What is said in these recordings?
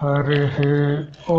हरिः ओ।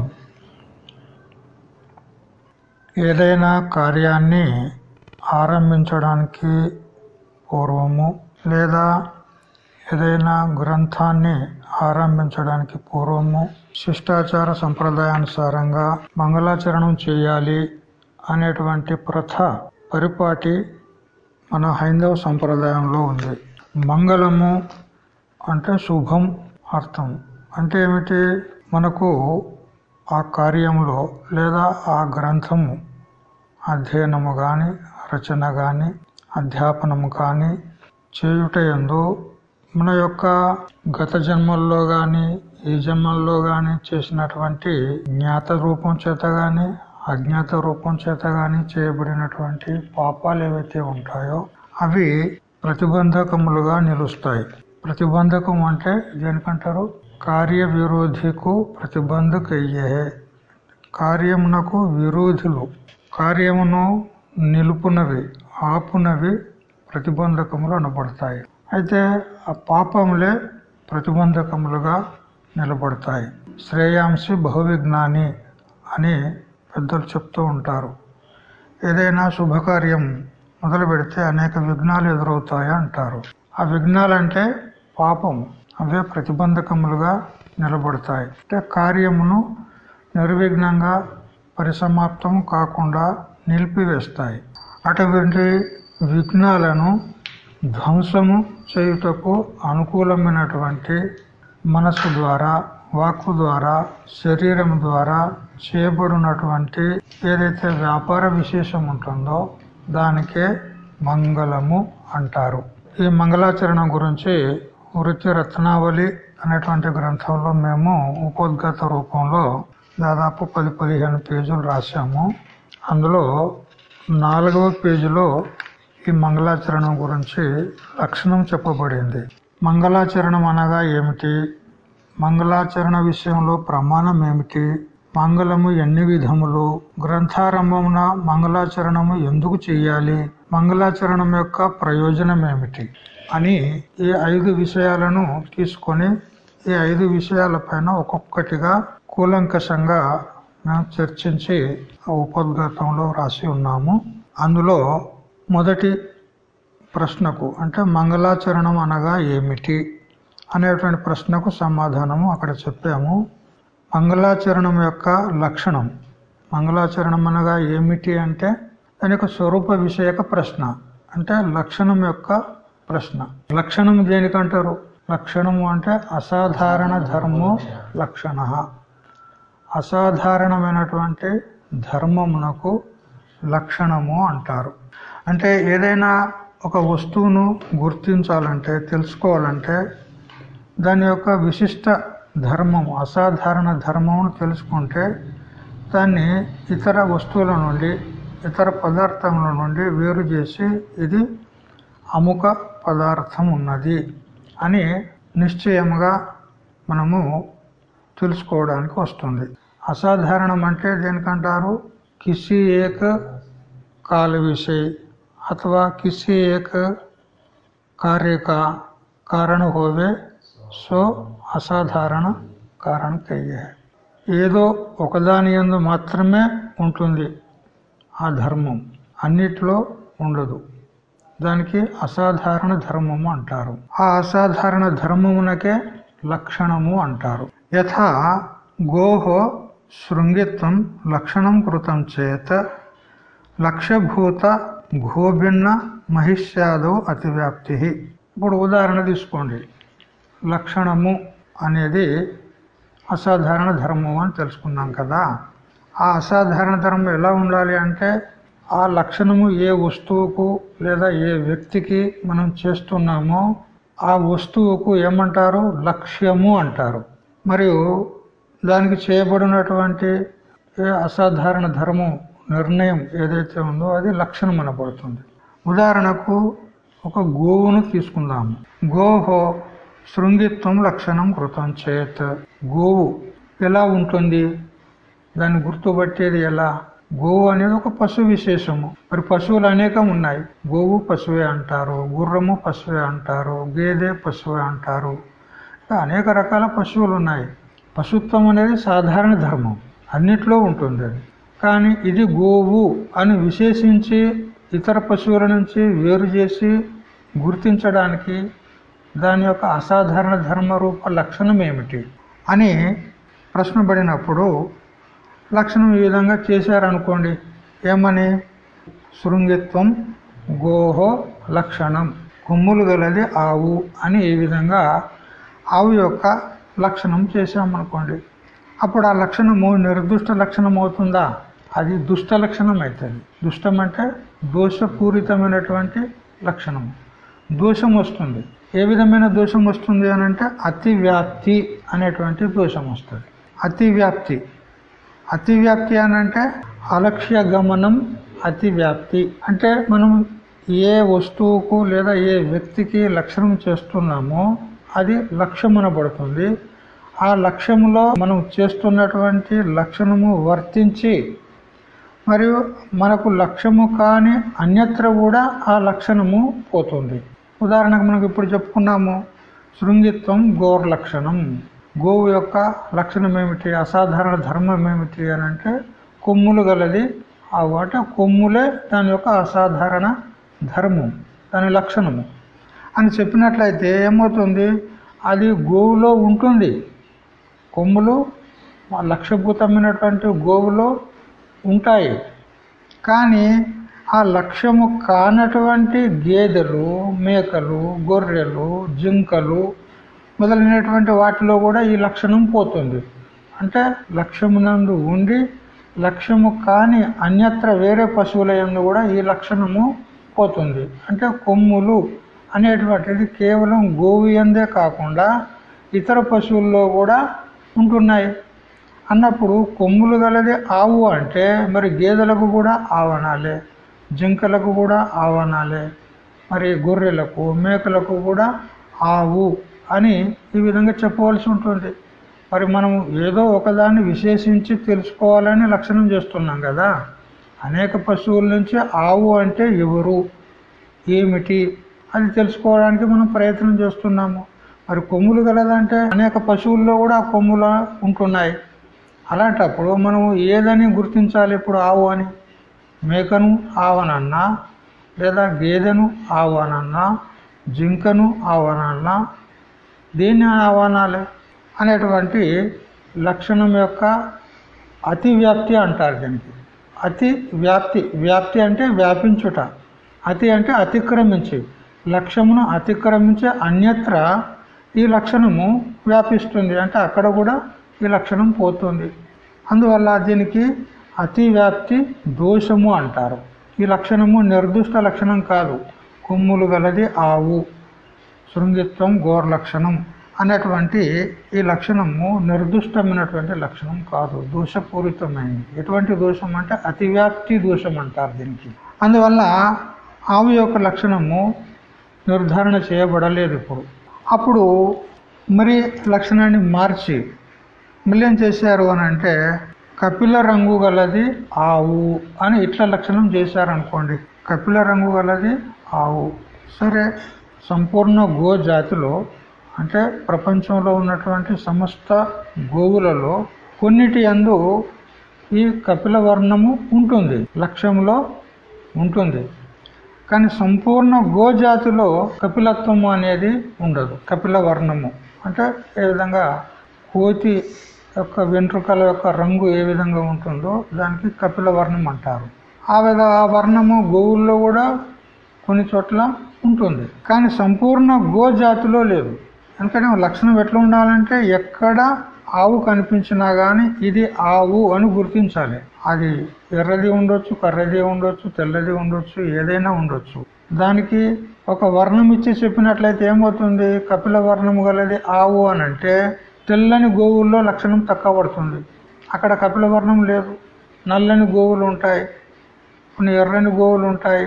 ఏదైనా కార్యాన్ని ఆరంభించడానికి పూర్వము లేదా ఏదైనా గ్రంథాన్ని ఆరంభించడానికి పూర్వము శిష్టాచార సంప్రదాయానుసారంగా మంగళాచరణం చేయాలి అనేటువంటి ప్రథ పరిపాటి మన హైందవ సంప్రదాయంలో ఉంది. మంగళము అంటే శుభం అర్థం. అంటే ఏమిటి? మనకు ఆ కార్యంలో లేదా ఆ గ్రంథము అధ్యయనము కానీ రచన కానీ అధ్యాపనము కానీ చేయుటయందు మన యొక్క గత జన్మల్లో గాని ఈ జన్మల్లో గాని చేసినటువంటి జ్ఞాత రూపం చేత గాని అజ్ఞాత రూపం చేత గాని చేయబడినటువంటి పాపాలు ఏవైతే ఉంటాయో అవి ప్రతిబంధకములుగా నిలుస్తాయి. ప్రతిబంధకం అంటే దేనికంటారు? కార్య విరోధికు ప్రతిబంధకయ్యే. కార్యమునకు విరోధులు. కార్యమును నిలుపునవి ఆపునవి ప్రతిబంధకములు అనబడతాయి. అయితే ఆ పాపములే ప్రతిబంధకములుగా నిలబడతాయి. శ్రేయాంసి బహువిజ్ఞాని అని పెద్దలు చెప్తూ ఉంటారు. ఏదైనా శుభకార్యం మొదలు పెడితే అనేక విఘ్నాలు ఎదురవుతాయి అంటారు. ఆ విఘ్నాలంటే పాపం అవే ప్రతిబంధకములుగా నిలబడతాయి. అంటే కార్యమును నిర్విఘ్నంగా పరిసమాప్తం కాకుండా నిలిపివేస్తాయి. అటువంటి విఘ్నాలను ధ్వంసము చేయుటకు అనుకూలమైనటువంటి మనసు ద్వారా వాక్కు ద్వారా శరీరం ద్వారా చేయబడినటువంటి ఏదైతే వ్యాపార విశేషం ఉంటుందో దానికే మంగళము అంటారు. ఈ మంగళాచరణం గురించి వృత్తి రత్నావళి అనేటువంటి గ్రంథంలో మేము ఉపోద్గత రూపంలో దాదాపు పది పదిహేను పేజీలు రాశాము. అందులో నాలుగవ పేజీలో ఈ మంగళాచరణం గురించి లక్షణం చెప్పబడింది. మంగళాచరణం అనగా ఏమిటి? మంగళాచరణ విషయంలో ప్రమాణం ఏమిటి? మంగళము ఎన్ని విధములు? గ్రంథారంభమున మంగళాచరణము ఎందుకు చేయాలి? మంగళాచరణం యొక్క ప్రయోజనం ఏమిటి? అని ఈ ఐదు విషయాలను తీసుకొని ఈ ఐదు విషయాలపైన ఒక్కొక్కటిగా కూలంకషంగా మేము చర్చించి ఉపోద్ఘాతంలో రాసి ఉన్నాము. అందులో మొదటి ప్రశ్నకు అంటే మంగళాచరణం అనగా ఏమిటి అనేటువంటి ప్రశ్నకు సమాధానము అక్కడ చెప్పాము. మంగళాచరణం యొక్క లక్షణం. మంగళాచరణం అనగా ఏమిటి అంటే దానికి స్వరూప విషయక ప్రశ్న. అంటే లక్షణం యొక్క ప్రశ్న. లక్షణం దేనికంటారు లక్షణము అంటే అసాధారణ ధర్మో లక్షణ. అసాధారణమైనటువంటి ధర్మమునకు లక్షణము అంటారు. అంటే ఏదైనా ఒక వస్తువును గుర్తించాలంటే తెలుసుకోవాలంటే దాని యొక్క విశిష్ట ధర్మము అసాధారణ ధర్మమును తెలుసుకుంటే దాన్ని ఇతర వస్తువుల నుండి ఇతర పదార్థముల నుండి వేరు చేసి ఇది అముక పదార్థం ఉన్నది అని నిశ్చయముగా మనము తెలుసుకోవడానికి వస్తుంది. అసాధారణం అంటే దేనికంటారు? కిసి ఏక కాల విషయ అథవా కిసి ఏక కార్యక కారణ హోవే సో అసాధారణ కారణ కయ్యే ఏదో ఒకదాని ఎందు మాత్రమే ఉంటుంది ఆ ధర్మం. అన్నిట్లో ఉండదు. దానికి అసాధారణ ధర్మము అంటారు. ఆ అసాధారణ ధర్మమునకే లక్షణము అంటారు. యథా గోహో శృంగిత్వం లక్షణం కృతం చేత లక్ష్యభూత గోభిన్న మహిష్యాదవు అతివ్యాప్తి. ఇప్పుడు ఉదాహరణ తీసుకోండి. లక్షణము అనేది అసాధారణ ధర్మం అని తెలుసుకున్నాం కదా. ఆ అసాధారణ ధర్మం ఎలా ఉండాలి అంటే ఆ లక్షణము ఏ వస్తువుకు లేదా ఏ వ్యక్తికి మనం చేస్తున్నామో ఆ వస్తువుకు ఏమంటారు? లక్ష్యము అంటారు. మరియు దానికి చేయబడినటువంటి ఏ అసాధారణ ధర్మం నిర్ణయం ఏదైతే ఉందో అది లక్షణం అనబడుతుంది. ఉదాహరణకు ఒక గోవును తీసుకుందాము. గోహో శృంగిత్వం లక్షణం కృతం చేత. గోవు ఎలా ఉంటుంది? దాన్ని గుర్తుపట్టేది ఎలా? గోవు అనేది ఒక పశు విశేషము. మరి పశువులు అనేకం ఉన్నాయి. గోవు పశువే అంటారు గుర్రము పశువే అంటారు గేదె పశువే అంటారు. అనేక రకాల పశువులు ఉన్నాయి. పశుత్వం అనేది సాధారణ ధర్మం. అన్నిట్లో ఉంటుంది అది. కానీ ఇది గోవు అని విశేషించి ఇతర పశువుల నుంచి వేరు చేసి గుర్తించడానికి దాని యొక్క అసాధారణ ధర్మ రూప లక్షణం ఏమిటి? అని ప్రశ్న పడినప్పుడు లక్షణం ఈ విధంగా చేశారనుకోండి. ఏమని? శృంగిత్వం గోహో లక్షణం. కొమ్ములు గలది ఆవు అని ఈ విధంగా ఆవు యొక్క లక్షణం చేశామనుకోండి. అప్పుడు ఆ లక్షణము నిర్దుష్ట లక్షణం అవుతుందా అది దుష్ట లక్షణం అవుతుంది దుష్టం అంటే దోషపూరితమైనటువంటి లక్షణం. దోషం వస్తుంది. ఏ విధమైన దోషం వస్తుంది అని అంటే అతి వ్యాప్తి అనేటువంటి దోషం వస్తుంది. అతి అతివ్యాప్తి అతి వ్యాప్తి అని అంటే అలక్ష్య గమనం అతి వ్యాప్తి అంటే మనం ఏ వస్తువుకు లేదా ఏ వ్యక్తికి లక్షణం చేస్తున్నామో అది లక్ష్యమనబడుతుంది ఆ లక్ష్యంలో మనం చేస్తున్నటువంటి లక్షణము వర్తించి మరియు మనకు లక్ష్యము కాని అన్యత్ర కూడా ఆ లక్షణము పోతుంది. ఉదాహరణకు మనకు ఇప్పుడు చెప్పుకున్నాము శృంగిత్వం గోర్ లక్షణం గోవు యొక్క లక్షణం ఏమిటి అసాధారణ ధర్మం ఏమిటి అని అంటే కొమ్ములు గలది. ఆ వాట కొమ్ములే దాని యొక్క అసాధారణ ధర్మం దాని లక్షణము. అని చెప్పినట్లయితే ఏమవుతుంది? అది గోవులో ఉంటుంది. కొమ్ములు లక్ష్యభూతమైనటువంటి గోవులో ఉంటాయి. కానీ ఆ లక్ష్యము కానటువంటి గేదెలు మేకలు గొర్రెలు జింకలు మొదలైనటువంటి వాటిలో కూడా ఈ లక్షణం పోతుంది. అంటే లక్ష్యమునందు ఉండి లక్ష్యము కాని అన్యత్ర వేరే పశువుల కూడా ఈ లక్షణము పోతుంది. అంటే కొమ్ములు అనేటువంటిది కేవలం గోవు ఎందే కాకుండా ఇతర పశువుల్లో కూడా ఉంటున్నాయి. అన్నప్పుడు కొమ్ములు గలది ఆవు అంటే మరి గేదెలకు కూడా ఆవనాలే జింకలకు కూడా ఆవనాలే మరి గొర్రెలకు మేకలకు కూడా ఆవు అని ఈ విధంగా చెప్పవలసి ఉంటుంది. మరి మనం ఏదో ఒకదాన్ని విశేషించి తెలుసుకోవాలని లక్షణం చేస్తున్నాం కదా. అనేక పశువుల నుంచి ఆవు అంటే ఎవరు? ఏమిటి? అది తెలుసుకోవడానికి మనం ప్రయత్నం చేస్తున్నాము. మరి కొమ్ములు గలదంటే అనేక పశువుల్లో కూడా కొమ్ములు ఉంటున్నాయి. అలాంటప్పుడు మనం ఏదని గుర్తించాలి ఇప్పుడు ఆవు అని? మేకను ఆవనన్నా లేదా గేదెను ఆవనన్నా జింకను ఆవనన్నా దీన్ని ఆహ్వానాలు? అనేటువంటి లక్షణం యొక్క అతి వ్యాప్తి అంటారు దీనికి. అతి వ్యాప్తి వ్యాప్తి అంటే వ్యాపించుట. అతి అంటే అతిక్రమించి. లక్ష్యమును అతిక్రమించే అన్యత్ర ఈ లక్షణము వ్యాపిస్తుంది. అంటే అక్కడ కూడా ఈ లక్షణం పోతుంది. అందువల్ల దీనికి అతి వ్యాప్తి దోషము అంటారు. ఈ లక్షణము నిర్దిష్ట లక్షణం కాదు. కొమ్ములు గలది ఆవు. శృంగిత్వం గోర్ లక్షణం అనేటువంటి ఈ లక్షణము నిర్దిష్టమైనటువంటి లక్షణం కాదు. దోషపూరితమైనది. ఎటువంటి దోషం అంటే అతివ్యాప్తి దోషం అంటారు దీనికి. అందువల్ల ఆవు యొక్క లక్షణము నిర్ధారణ చేయబడలేదు ఇప్పుడు. అప్పుడు మరి లక్షణాన్ని మార్చి మళ్ళీ ఏం చేశారు అని అంటే కపిల రంగు గలది ఆవు అని ఇట్లా లక్షణం చేశారనుకోండి. కపిల రంగు గలది ఆవు. సరే సంపూర్ణ గో జాతిలో అంటే ప్రపంచంలో ఉన్నటువంటి సమస్త గోవులలో కొన్నిటి అందు ఈ కపిల వర్ణము ఉంటుంది లక్ష్యంలో ఉంటుంది. కానీ సంపూర్ణ గోజాతిలో కపిలత్వము అనేది ఉండదు కపిల వర్ణము. అంటే ఏ విధంగా కోతి యొక్క వెంట్రుకల యొక్క రంగు ఏ విధంగా ఉంటుందో దానికి కపిల వర్ణం అంటారు. ఆ విధ ఆ వర్ణము గోవుల్లో కూడా కొన్ని చోట్ల ఉంటుంది. కానీ సంపూర్ణ గో జాతిలో లేదు ఎందుకంటే లక్షణం ఎట్లా ఉండాలంటే ఎక్కడ ఆవు కనిపించినా గాని ఇది ఆవు అని గుర్తించాలి. అది ఎర్రది ఉండొచ్చు కర్రది ఉండొచ్చు తెల్లది ఉండొచ్చు ఏదైనా ఉండొచ్చు. దానికి ఒక వర్ణం ఇచ్చి చెప్పినట్లయితే ఏమవుతుంది? కపిల వర్ణము గలది ఆవు అని అంటే తెల్లని గోవుల్లో లక్షణం తక్కువ పడుతుంది. అక్కడ కపిల వర్ణం లేదు. నల్లని గోవులు ఉంటాయి. కొన్ని ఎర్రని గోవులు ఉంటాయి.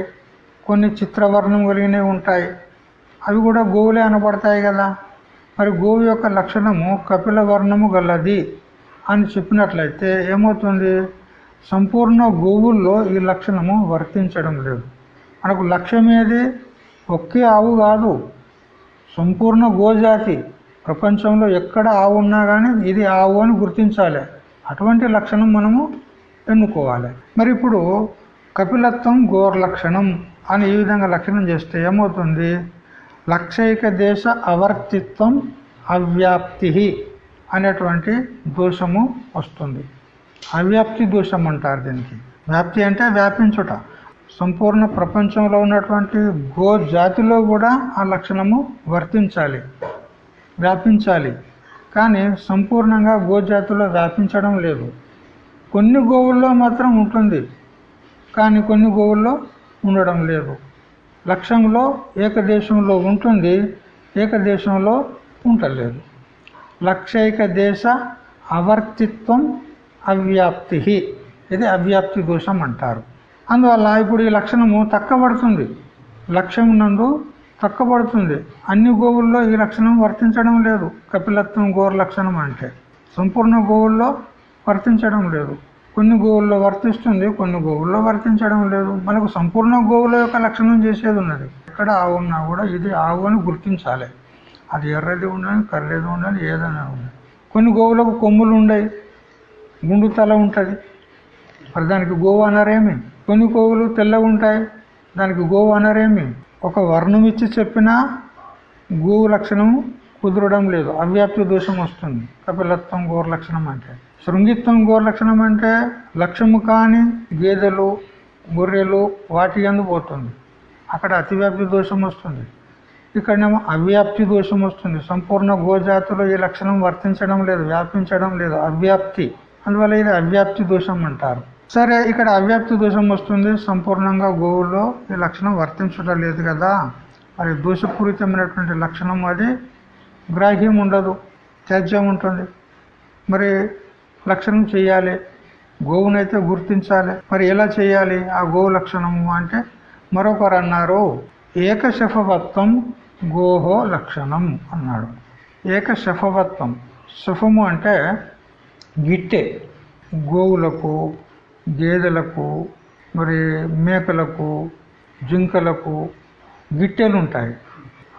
కొన్ని చిత్రవర్ణం కలిగినవి ఉంటాయి. అవి కూడా గోవులే అనబడతాయి కదా. మరి గోవు యొక్క లక్షణము కపిల వర్ణము గలది అని చెప్పినట్లయితే ఏమవుతుంది? సంపూర్ణ గోవుల్లో ఈ లక్షణము వర్తించడం లేదు. మనకు లక్ష్యం ఏది ఒకే ఆవు కాదు. సంపూర్ణ గోజాతి. ప్రపంచంలో ఎక్కడ ఆవు ఉన్నా కానీ ఇది ఆవు అని గుర్తించాలి. అటువంటి లక్షణం మనము ఎన్నుకోవాలి. మరి ఇప్పుడు కపిలత్వం గోర్ లక్షణం. అని ఈ విధంగా లక్షణం చేస్తే ఏమవుతుంది? లక్షైక దేశ అవర్తిత్వం అవ్యాప్తి అనేటువంటి దోషము వస్తుంది. అవ్యాప్తి దోషం అంటారు దీనికి. వ్యాప్తి అంటే వ్యాపించుట. సంపూర్ణ ప్రపంచంలో ఉన్నటువంటి గో జాతిలో కూడా ఆ లక్షణము వర్తించాలి వ్యాపించాలి. కానీ సంపూర్ణంగా గోజాతిలో వ్యాపించడం లేదు. కొన్ని గోవుల్లో మాత్రం ఉంటుంది. కానీ కొన్ని గోవుల్లో ఉండడం లేదు. లక్ష్యంలో ఏకదేశంలో ఉంటుంది ఏకదేశంలో ఉండలేదు. లక్షైక దేశ అవర్తిత్వం అవ్యాప్తి ఇది అవ్యాప్తి దోషం అంటారు. అందువల్ల ఇప్పుడు ఈ లక్షణము తక్కబడుతుంది లక్ష్యం నందు తక్కబడుతుంది అన్ని గోవుల్లో ఈ లక్షణం వర్తించడం లేదు. కపిలత్వం గోర లక్షణం అంటే సంపూర్ణ గోవుల్లో వర్తించడం లేదు. కొన్ని గోవుల్లో వర్తిస్తుంది కొన్ని గోవుల్లో వర్తించడం లేదు. మనకు సంపూర్ణ గోవుల యొక్క లక్షణం చేసేది ఉన్నది. ఎక్కడ ఆవు ఉన్నా కూడా ఇది ఆవు అని గుర్తించాలి. అది ఎర్రది ఉండాలి కర్రది ఉండాలి ఏదైనా ఉండదు కొన్ని గోవులకు కొమ్ములు ఉండయి గుండు తల ఉంటుంది. మరి దానికి గోవు అనరేమి? కొన్ని గోవులు తెల్లగా ఉంటాయి దానికి గోవు అనరేమి? ఒక వర్ణం ఇచ్చి చెప్పినా గోవు లక్షణం కుదరడం లేదు. అవ్యాప్తి దోషం వస్తుంది. కపిలత్వం గోర లక్షణం అంటే. శృంగిత్వం గోర లక్షణం అంటే లక్ష్యము కాని గేదెలు గొర్రెలు వాటి పోతుంది. అక్కడ అతివ్యాప్తి దోషం వస్తుంది. ఇక్కడనేమో అవ్యాప్తి దోషం వస్తుంది. సంపూర్ణ గోజాతిలో ఈ లక్షణం వర్తించడం లేదు వ్యాపించడం లేదు అవ్యాప్తి. అందువల్ల ఇది అవ్యాప్తి దోషం అంటారు. సరే ఇక్కడ అవ్యాప్తి దోషం వస్తుంది. సంపూర్ణంగా గోవుల్లో ఈ లక్షణం వర్తించడం లేదు కదా. మరి దోషపూరితమైనటువంటి లక్షణం అది. గ్రాహ్యం ఉండదు త్యాజ్యం ఉంటుంది. మరి లక్షణం చేయాలి గోవునైతే గుర్తించాలి. మరి ఎలా చేయాలి ఆ గోవు లక్షణము అంటే మరొకరు అన్నారు ఏకశఫవత్వం గోహో లక్షణం అన్నాడు. ఏకశఫవత్వం శఫము అంటే గిట్టె గోవులకు గేదెలకు మరి మేకలకు జింకలకు గిట్టెలు ఉంటాయి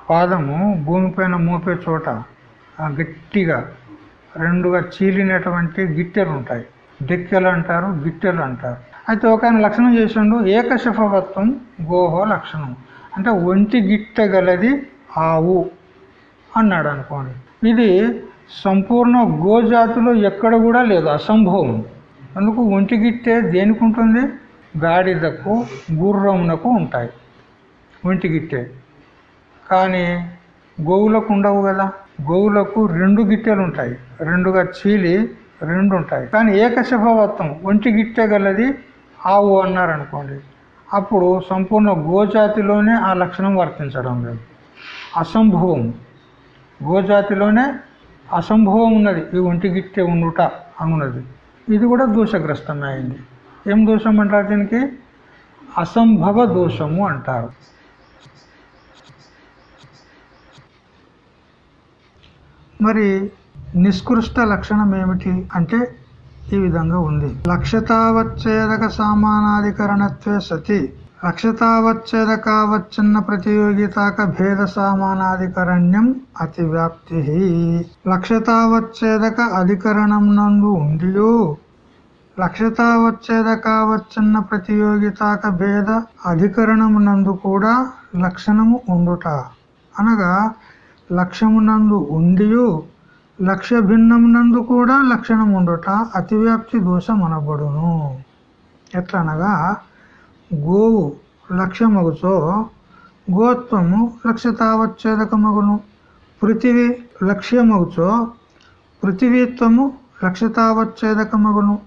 పాదము భూమిపైన మోపే చోట ఆ గట్టిగా రెండుగా చీలినటువంటి గిట్టెలు ఉంటాయి డెక్కెలు అంటారు గిట్టెలు అంటారు అయితే ఒక ఆయన లక్షణం చేసిండు ఏకశఫవత్వం గోహో లక్షణం. అంటే ఒంటి గిట్టె గలది ఆవు అన్నాడు అనుకోండి ఇది సంపూర్ణ గోజాతిలో ఎక్కడ కూడా లేదు అసంభవం. అందుకు ఒంటి గిట్టె దేనికి ఉంటుంది గాడిదకు గుర్రమునకు ఉంటాయి ఒంటి గిట్టే. కానీ గోవులకు ఉండవు కదా? గోవులకు రెండు గిట్టెలు ఉంటాయి. రెండుగా చీలి రెండు ఉంటాయి కానీ ఏకశభవత్వం ఒంటి గిట్టె గలది ఆవు అన్నారనుకోండి. అప్పుడు సంపూర్ణ గోజాతిలోనే ఆ లక్షణం వర్తించడం లేదు. అసంభవం. గోజాతిలోనే అసంభవం ఉన్నది. ఈ ఒంటి గిట్టె ఉండుట అనున్నది. ఇది కూడా దోషగ్రస్తమే అయింది. ఏం దోషం అంటారు దీనికి? అసంభవ దోషము అంటారు. మరి నిష్కృష్ట లక్షణం ఏమిటి అంటే ఈ విధంగా ఉంది. లక్ష్యతావచ్ఛేదక సామానాధికరణత్వే సతి. లక్ష్యతావచ్చేదకావచ్చిన్న ప్రతియోగితాక భేద సామానాధికరణ్యం అతివ్యాప్తి. లక్ష్యతావచ్ఛేదక అధికరణం నందు ఉండియో. లక్ష్యతావచ్చేదకావచ్చిన్న ప్రతియోగితాక భేద అధికరణం నందు కూడా లక్షణము ఉండుట. అనగా లక్ష్యమునందు ఉండియు లక్ష్య భిన్నమునందు కూడా లక్షణం ఉండుట అతివ్యాప్తి దోషం అనబడును ఎట్లనగా గోవు లక్ష్యమగుచో గోత్వము లక్ష్యతావచ్ఛేదకమగును. పృథివీ లక్ష్యమగుచో పృథివీత్వము లక్ష్యతావచ్ఛేదకమగును.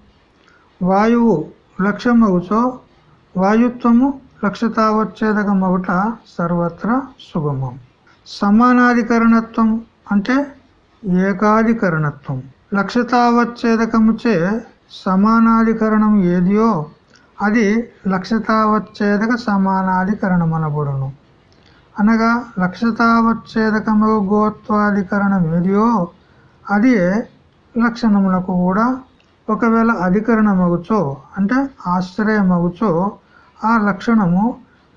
వాయువు లక్ష్యమగుచో వాయుత్వము లక్ష్యతావచ్ఛేదకమగుట సర్వత్ర సుగమం. సమానాధికరణత్వం అంటే ఏకాధికరణత్వం. లక్షతావచ్ఛేదకముచే సమానాధికరణం ఏదియో అది లక్షతావచ్ఛేదక సమానాధికరణం అనబడును అనగా లక్షతావచ్ఛేదకము గోత్వాధికరణం ఏదియో అది లక్షణములకు కూడా ఒకవేళ అధికరణమగుచో అంటే ఆశ్రయమగుచో ఆ లక్షణము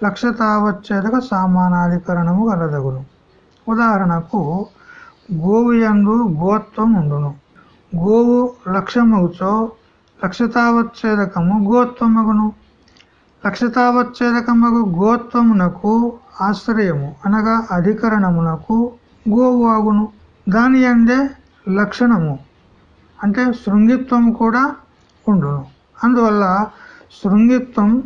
లక్షతావచ్ఛేదక సామానాధికరణము కలదగును ఉదాహరణకు గోవు యందు గోత్వం ఉండును. గోవు లక్ష్యమగుచో లక్షతావచ్ఛేదకము గోత్వమగును. లక్షతావచ్ఛేదకమగు గోత్వమునకు ఆశ్రయము అనగా అధికరణమునకు గోవు ఆగును. దాని అందే లక్షణము అంటే శృంగిత్వం కూడా ఉండును. అందువల్ల శృంగిత్వం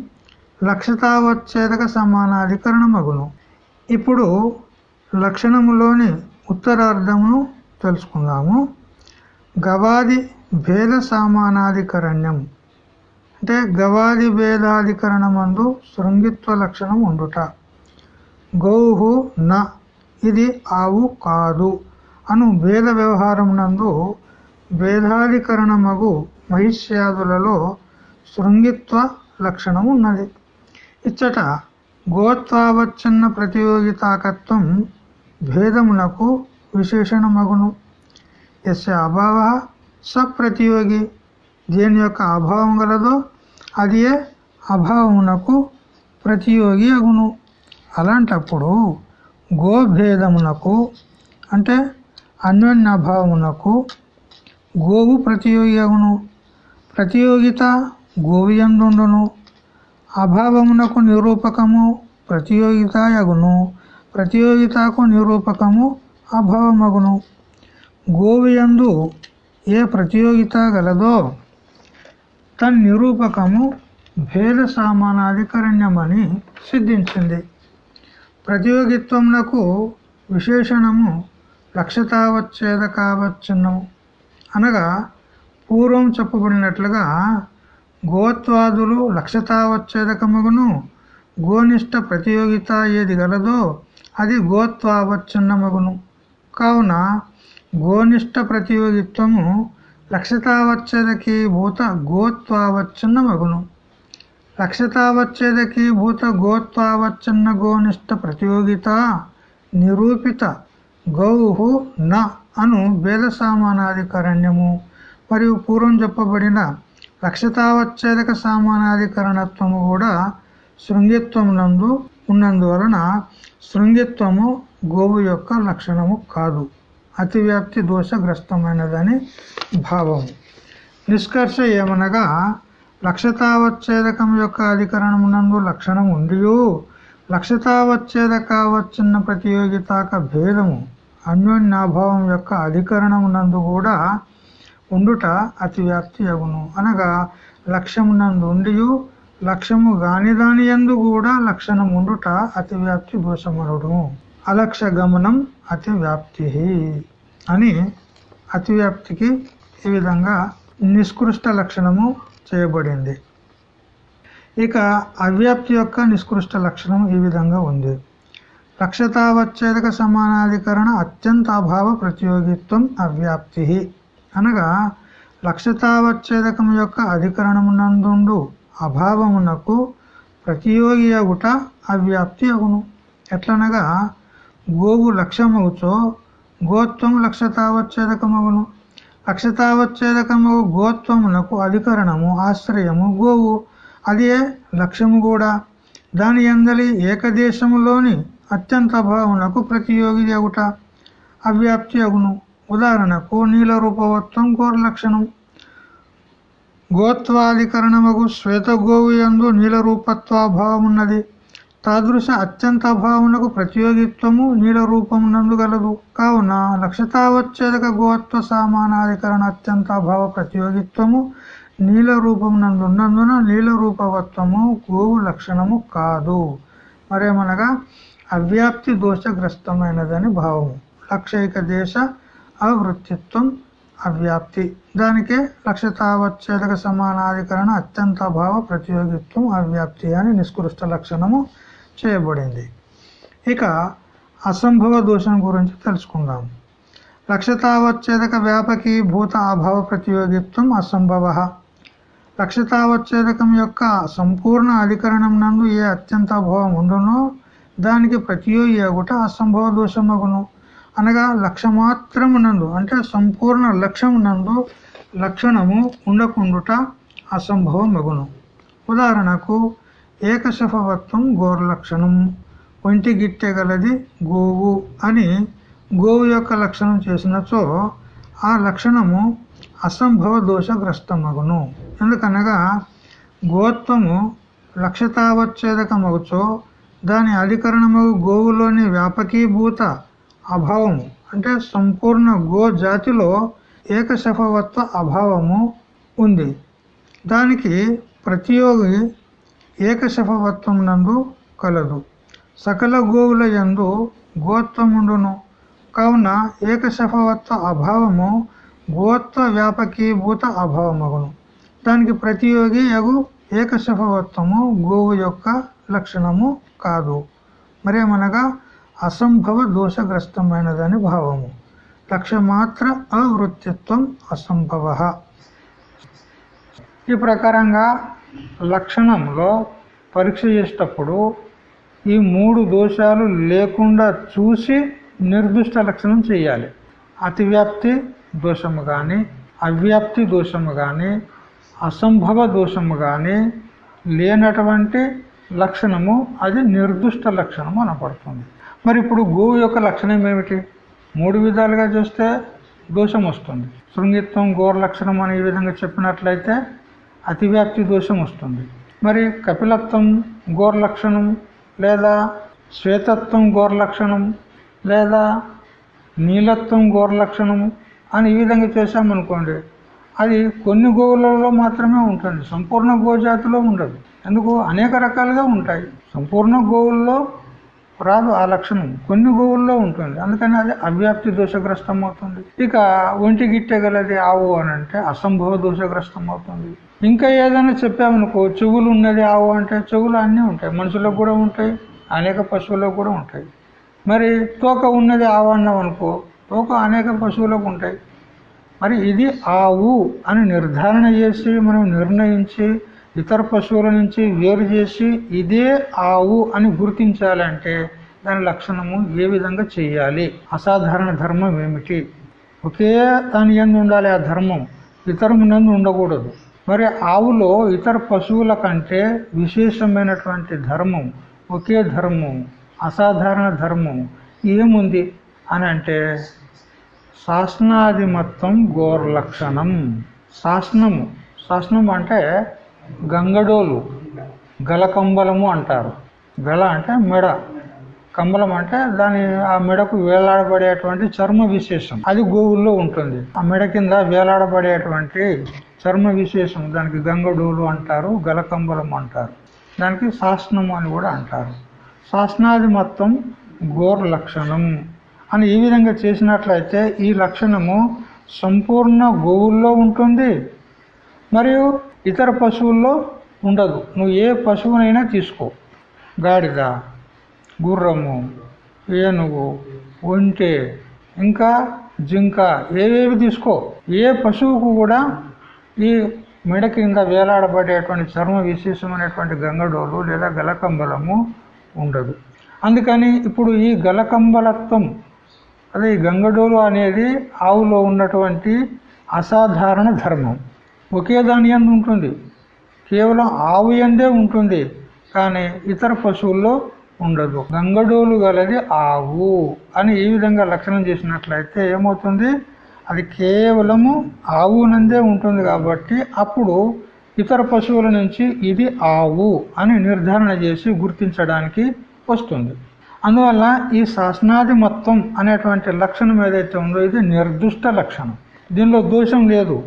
లక్షతావచ్ఛేదక సమానాధికరణమగును. ఇప్పుడు లక్షణములోని ఉత్తరార్ధమును తెలుసుకుందాము. గవాది భేద సామానాధికరణ్యం. అంటే గవాది భేదాధికరణమందు శృంగిత్వ లక్షణం ఉండుట. గౌహు న ఇది ఆవు కాదు అను భేద వ్యవహారం నందు భేదాధికరణమగు మహిష్యాదులలో శృంగిత్వ లక్షణం ఉన్నది ఇచ్చట గోత్వావచ్ఛన్న ప్రతియోగితాకత్వం భేదమునకు విశేషణమగును. ఎస్ అభావ సప్రతియోగి. దేని యొక్క అభావం గలదో అదియే అభావమునకు ప్రతియోగి అగును. అలాంటప్పుడు గోభేదమునకు అంటే అన్యోన్యాభావమునకు గోవు ప్రతియోగి అగును. ప్రతియోగిత గోవియందుండును అభావమునకు నిరూపకము ప్రతియోగిత అగును ప్రతియోగితకు నిరూపకము అభావమగును. గోవియందు ఏ ప్రతియోగిత గలదో తన్ నిరూపకము భేద సామానాధికరణ్యమని సిద్ధించింది. ప్రతియోగిత్వమునకు విశేషణము లక్షతావచ్ఛేదకావచ్ఛిన్నము అనగా పూర్వం చెప్పబడినట్లుగా గోత్వాదులు లక్షతావచ్ఛేదకమగును గోనిష్ట ప్రతియోగిత ఏది గలదో అది గోత్వావచ్ఛిన్నమగును కావున గోనిష్ట ప్రతియోగిత్వము లక్షతావచ్ఛేదకి భూత గోత్వావచ్ఛిన్నమగును లక్షతావచ్ఛేదకి భూత గోత్వావచ్ఛిన్న గోనిష్ట ప్రతియోగిత నిరూపిత గౌహు న అను భేద సామానాధికరణ్యము మరియు పూర్వం చెప్పబడిన లక్షతావచ్ఛేదక సామానాధికరణత్వము కూడా శృంగిత్వం నందు ఉన్నందువలన శృంగిత్వము గోవు యొక్క లక్షణము కాదు. అతివ్యాప్తి దోషగ్రస్తమైనదని భావం. నిష్కర్ష ఏమనగా లక్షతావచ్ఛేదకం యొక్క అధికరణమునందు లక్షణం ఉండియు లక్షతావచ్ఛేదకావచ్ఛిన్న ప్రతియోగితాక భేదము అన్యోన్యాభావం యొక్క అధికరణమునందు కూడా ఉండుట అతివ్యాప్తి అగును అనగా లక్ష్యమునందు ఉండియు లక్ష్యము గాని దాని ఎందు కూడా లక్షణం ఉండుట అతివ్యాప్తి దోషమనుడు. అలక్ష్య గమనం అతివ్యాప్తి అని అతివ్యాప్తికి ఈ విధంగా నిష్కృష్ట లక్షణము చేయబడింది. ఇక అవ్యాప్తి యొక్క నిష్కృష్ట లక్షణం ఈ విధంగా ఉంది. లక్ష్యతావచ్ఛేదక సమానాధికరణ అత్యంత అభావ ప్రతియోగిత్వం అవ్యాప్తి అనగా లక్ష్యతావచ్ఛేదకం యొక్క అధికరణమునందుండు అభావమునకు ప్రతియోగి అగుట అవ్యాప్తి అగును ఎట్లనగా గోవు లక్ష్యమవుచో గోత్వం లక్షతావచ్ఛేదకమగును లక్షతావచ్ఛేదకమగు గోత్వమునకు అధికరణము ఆశ్రయము గోవు. అదే లక్ష్యము కూడా దాని ఎందలి ఏకదేశములోని అత్యంత భావమునకు ప్రతియోగి అగుట అవ్యాప్తి అగును ఉదాహరణకు నీల రూపవత్వం గోర లక్షణం గోత్వాధికరణమగు శ్వేతగోవు ఎందు నీల తాదృశ అత్యంత భావమునకు ప్రతియోగిత్వము నీలరూపమునందు గలదు. కావున లక్షతావచ్ఛేదక గోత్వ సామానాధికరణ అత్యంత భావ ప్రతియోగిత్వము నీల రూపమునందున్నందున నీల రూపవత్వము గోవు లక్షణము కాదు. మరేమనగా అవ్యాప్తి దోషగ్రస్తమైనదని భావము. లక్షైక దేశ అవృత్తిత్వం అవ్యాప్తి. దానికే లక్ష్యతావచ్ఛేదక సమానాధికరణ అత్యంత భావ ప్రతియోగిత్వం అవ్యాప్తి అని నిష్కృష్ట లక్షణము చేయబడింది. ఇక అసంభవ దోషం గురించి తెలుసుకుందాం. లక్ష్యతావచ్ఛేదక వ్యాపకి భూత అభావ ప్రతియోగిత్వం అసంభవ. లక్ష్యతావచ్ఛేదకం యొక్క సంపూర్ణ అధికరణం నందు ఏ అత్యంత అభావం ఉండునో దానికి ప్రతియోగి అగుట అసంభవ దోషమగును. అనగా లక్షమాత్రమునందు అంటే సంపూర్ణ లక్ష్యం నందు లక్షణము ఉండకుండుట అసంభవమగును ఉదాహరణకు ఏకశఫవత్వం గోర్లక్షణం ఒంటి గిట్టెగలది గోవు అని గోవు యొక్క లక్షణం చేసినచో ఆ లక్షణము అసంభవ దోషగ్రస్తమగును. ఎందుకనగా గోత్వము లక్షతావచ్ఛేదకమగుచో దాని అధికరణము గోవులోని వ్యాపకీభూత అభావము అంటే సంపూర్ణ గో జాతిలో ఏకశఫవత్వ అభావము ఉంది. దానికి ప్రతియోగి ఏకశఫవత్వం నందు కలదు. సకల గోవుల యందు గోత్వముండును కావున ఏకశఫవత్వ అభావము గోత్వ వ్యాపకీభూత అభావమగును. దానికి ప్రతియోగి యగు ఏకశఫవత్వము గోవు యొక్క లక్షణము కాదు. మరేమనగా అసంభవ దోషగ్రస్తమైనదని భావము. లక్ష్యమాత్ర అవృత్తిత్వం అసంభవ. ఈ ప్రకారంగా లక్షణంలో పరీక్ష చేసేటప్పుడు ఈ మూడు దోషాలు లేకుండా చూసి నిర్దిష్ట లక్షణం చేయాలి. అతివ్యాప్తి దోషము కానీ అవ్యాప్తి దోషము కానీ అసంభవ దోషము కానీ లేనటువంటి లక్షణము అది నిర్దిష్ట లక్షణము అనపడుతుంది మరి ఇప్పుడు గోవు యొక్క లక్షణం ఏమిటి? మూడు విధాలుగా చూస్తే దోషం వస్తుంది. శృంగిత్వం ఘోర లక్షణం అనే విధంగా చెప్పినట్లయితే అతివ్యాప్తి దోషం వస్తుంది. మరి కపిలత్వం ఘోర లక్షణం లేదా శ్వేతత్వం ఘోర లక్షణం లేదా నీలత్వం ఘోర లక్షణం అని ఈ విధంగా చేశామనుకోండి అది కొన్ని గోవులలో మాత్రమే ఉంటుంది. సంపూర్ణ గోజాతిలో ఉండదు. ఎందుకు? అనేక రకాలుగా ఉంటాయి. సంపూర్ణ గోవుల్లో రాదు ఆ లక్షణం. కొన్ని గోవుల్లో ఉంటుంది. అందుకని అది అవ్యాప్తి దోషగ్రస్తం అవుతుంది. ఇక ఒంటి గిట్టగలది ఆవు అని అంటే అసంభవ దోషగ్రస్తం అవుతుంది. ఇంకా ఏదైనా చెప్పామనుకో చెవులు ఉన్నది ఆవు అంటే చెవులు అన్నీ ఉంటాయి. మనుషులకు కూడా ఉంటాయి అనేక పశువులకు కూడా ఉంటాయి. మరి తోక ఉన్నది ఆవు అన్నాం అనుకో తోక అనేక పశువులకు ఉంటాయి. మరి ఇది ఆవు అని నిర్ధారణ చేసి మనం నిర్ణయించి ఇతర పశువుల నుంచి వేరు చేసి ఇదే ఆవు అని గుర్తించాలంటే దాని లక్షణము ఏ విధంగా చేయాలి? అసాధారణ ధర్మం ఏమిటి? ఒకే దాని ఎందు ఉండాలి ఆ ధర్మం. ఇతరమునందు ఉండకూడదు. మరి ఆవులో ఇతర పశువుల కంటే విశేషమైనటువంటి ధర్మం ఒకే ధర్మం అసాధారణ ధర్మం ఏముంది? అని అంటే శాసనాదిమత్వం గోర్లక్షణం శాసనము. శాసనం అంటే గంగడోలు గల కంబలము అంటారు. గల అంటే మెడ. కంబలం అంటే దాని ఆ మెడకు వేలాడబడేటువంటి చర్మ విశేషం. అది గోవుల్లో ఉంటుంది. ఆ మెడ కింద వేలాడబడేటువంటి చర్మ విశేషం. దానికి గంగడోలు అంటారు గలకంబలం అంటారు. దానికి శాసనము అని కూడా అంటారు. శాసనాది మొత్తం గోర్ లక్షణం అని ఈ విధంగా చేసినట్లయితే ఈ లక్షణము సంపూర్ణ గోవుల్లో ఉంటుంది. మరియు ఇతర పశువుల్లో ఉండదు. నువ్వు ఏ పశువునైనా తీసుకో. గాడిద గుర్రము ఏనుగు ఒంటె ఇంకా జింక ఏవేవి తీసుకో. ఏ పశువుకు కూడా ఈ మెడ కింద వేలాడబడేటువంటి చర్మ విశేషమైనటువంటి గంగడోలు లేదా గలకంబలము ఉండదు. అందుకని ఇప్పుడు ఈ గలకంబలత్వం అదే ఈ గంగడోలు అనేది ఆవులో ఉన్నటువంటి అసాధారణ ధర్మం. ఒకే దాని ఎందు ఉంటుంది. కేవలం ఆవు ఎందే ఉంటుంది. కానీ ఇతర పశువుల్లో ఉండదు. గంగడోలు గలది ఆవు అని ఈ విధంగా లక్షణం చేసినట్లయితే ఏమవుతుంది? అది కేవలము ఆవునందే ఉంటుంది కాబట్టి అప్పుడు ఇతర పశువుల నుంచి ఇది ఆవు అని నిర్ధారణ చేసి గుర్తించడానికి వస్తుంది. అందువల్ల ఈ శాసనాది మొత్తం అనేటువంటి లక్షణం ఏదైతే ఉందో ఇది నిర్దిష్ట లక్షణం. దీనిలో దోషం లేదు.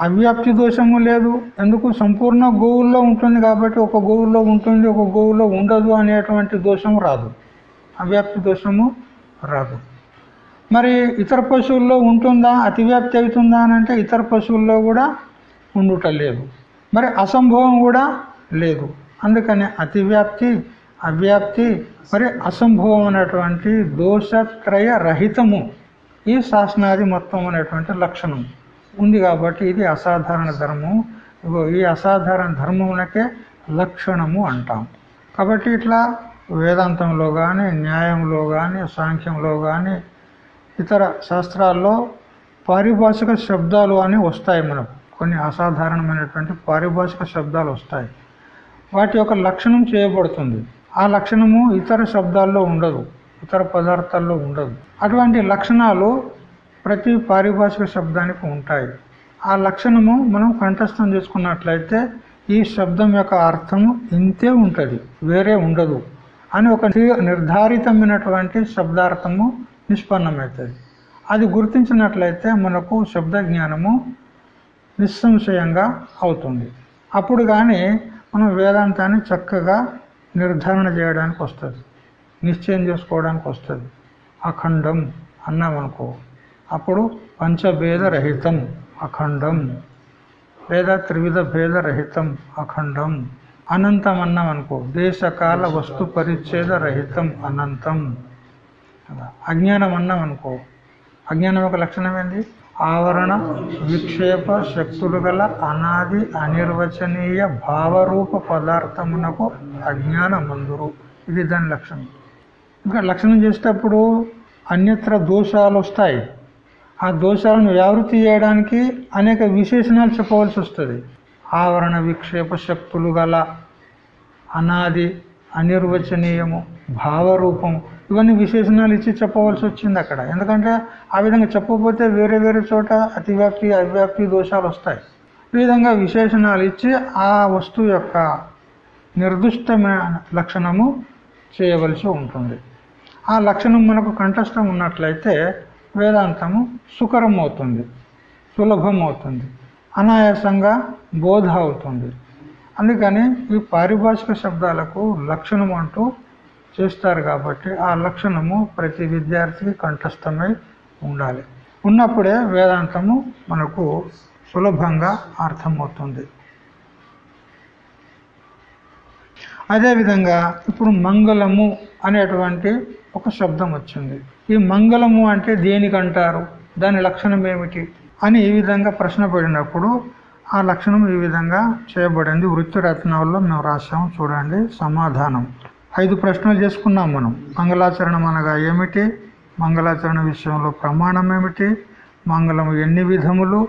అవ్యాప్తి దోషము లేదు. ఎందుకు? సంపూర్ణ గోవుల్లో ఉంటుంది కాబట్టి ఒక గోవుల్లో ఉంటుంది ఒక గోవులో ఉండదు అనేటువంటి దోషం రాదు. అవ్యాప్తి దోషము రాదు. మరి ఇతర పశువుల్లో ఉంటుందా? అతివ్యాప్తి అవుతుందా అని అంటే ఇతర పశువుల్లో కూడా ఉండుట లేదు. మరి అసంభవం కూడా లేదు. అందుకని అతివ్యాప్తి అవ్యాప్తి మరి అసంభవం అనేటువంటి దోషత్రయ రహితము ఈ శాసనాది మొత్తం అనేటువంటి లక్షణం. ఉంది కాబట్టి ఇది అసాధారణ ధర్మం ఇగో ఈ అసాధారణ ధర్మమునకే లక్షణము అంటాం. కాబట్టి ఇట్లా వేదాంతంలో కానీ న్యాయంలో కానీ సాంఖ్యంలో కానీ ఇతర శాస్త్రాల్లో పారిభాషిక శబ్దాలు అని వస్తాయి మనకు. కొన్ని అసాధారణమైనటువంటి పారిభాషిక శబ్దాలు వస్తాయి. వాటి యొక్క లక్షణం చేయబడుతుంది. ఆ లక్షణము ఇతర శబ్దాల్లో ఉండదు. ఇతర పదార్థాల్లో ఉండదు. అటువంటి లక్షణాలు ప్రతి పారిభాషిక శబ్దానికి ఉంటాయి. ఆ లక్షణము మనం కంఠస్థం చేసుకున్నట్లయితే ఈ శబ్దం యొక్క అర్థము ఇంతే ఉంటుంది వేరే ఉండదు అని ఒక నిర్ధారితమైనటువంటి శబ్దార్థము నిష్పన్నమవుతుంది. అది గుర్తించినట్లయితే మనకు శబ్ద జ్ఞానము నిస్సంశయంగా అవుతుంది. అప్పుడు కానీ మనం వేదాంతాన్ని చక్కగా నిర్ధారణ చేయడానికి వస్తుంది నిశ్చయం చేసుకోవడానికి వస్తుంది. అఖండం అన్నామనుకో. అప్పుడు పంచభేద రహితం అఖండం. లేదా త్రివిధ భేద రహితం అఖండం. అనంతం అన్నాం అనుకో. దేశకాల వస్తు పరిచ్ఛేద రహితం అనంతం. అజ్ఞానం అన్నాం అనుకో. అజ్ఞానం యొక్క లక్షణం ఏంటి ఆవరణ విక్షేప శక్తులు గల అనాది అనిర్వచనీయ భావరూప పదార్థమునకు అజ్ఞాన మందురు ఇది దాని లక్షణం. ఇంకా లక్షణం చేసేటప్పుడు అన్యత్ర దోషాలు వస్తాయి ఆ దోషాలను వ్యావృత్తి చేయడానికి అనేక విశేషణాలు చెప్పవలసి వస్తుంది. ఆవరణ విక్షేప శక్తులు గల అనాది అనిర్వచనీయము భావరూపం ఇవన్నీ విశేషణాలు ఇచ్చి చెప్పవలసి వచ్చింది అక్కడ. ఎందుకంటే ఆ విధంగా చెప్పకపోతే వేరే వేరే చోట అతివ్యాప్తి అవ్యాప్తి దోషాలు వస్తాయి. ఈ విధంగా విశేషణాలు ఇచ్చి ఆ వస్తువు యొక్క నిర్దిష్టమైన లక్షణము చేయవలసి ఉంటుంది. ఆ లక్షణం మనకు కంఠస్థం ఉన్నట్లయితే వేదాంతము సుకరం అవుతుంది సులభం అవుతుంది అనాయాసంగా బోధ అవుతుంది అందుకని ఈ పారిభాషిక శబ్దాలకు లక్షణం అంటూ చేస్తారు కాబట్టి ఆ లక్షణము ప్రతి విద్యార్థికి కంఠస్థమై ఉండాలి. ఉన్నప్పుడే వేదాంతము మనకు సులభంగా అర్థమవుతుంది. అదేవిధంగా ఇప్పుడు మంగళము అనేటువంటి ఒక శబ్దం వచ్చింది. ఈ మంగళము అంటే దేనికంటారు? దాని లక్షణం ఏమిటి? అని ఈ విధంగా ప్రశ్న పడినప్పుడు ఆ లక్షణం ఈ విధంగా చేయబడింది. వృత్తి రత్నాల్లో మేము రాసాము చూడండి సమాధానం. ఐదు ప్రశ్నలు చేసుకున్నాం మనం. మంగళాచరణం అనగా ఏమిటి? మంగళాచరణ విషయంలో ప్రమాణం ఏమిటి? మంగళము ఎన్ని విధములు?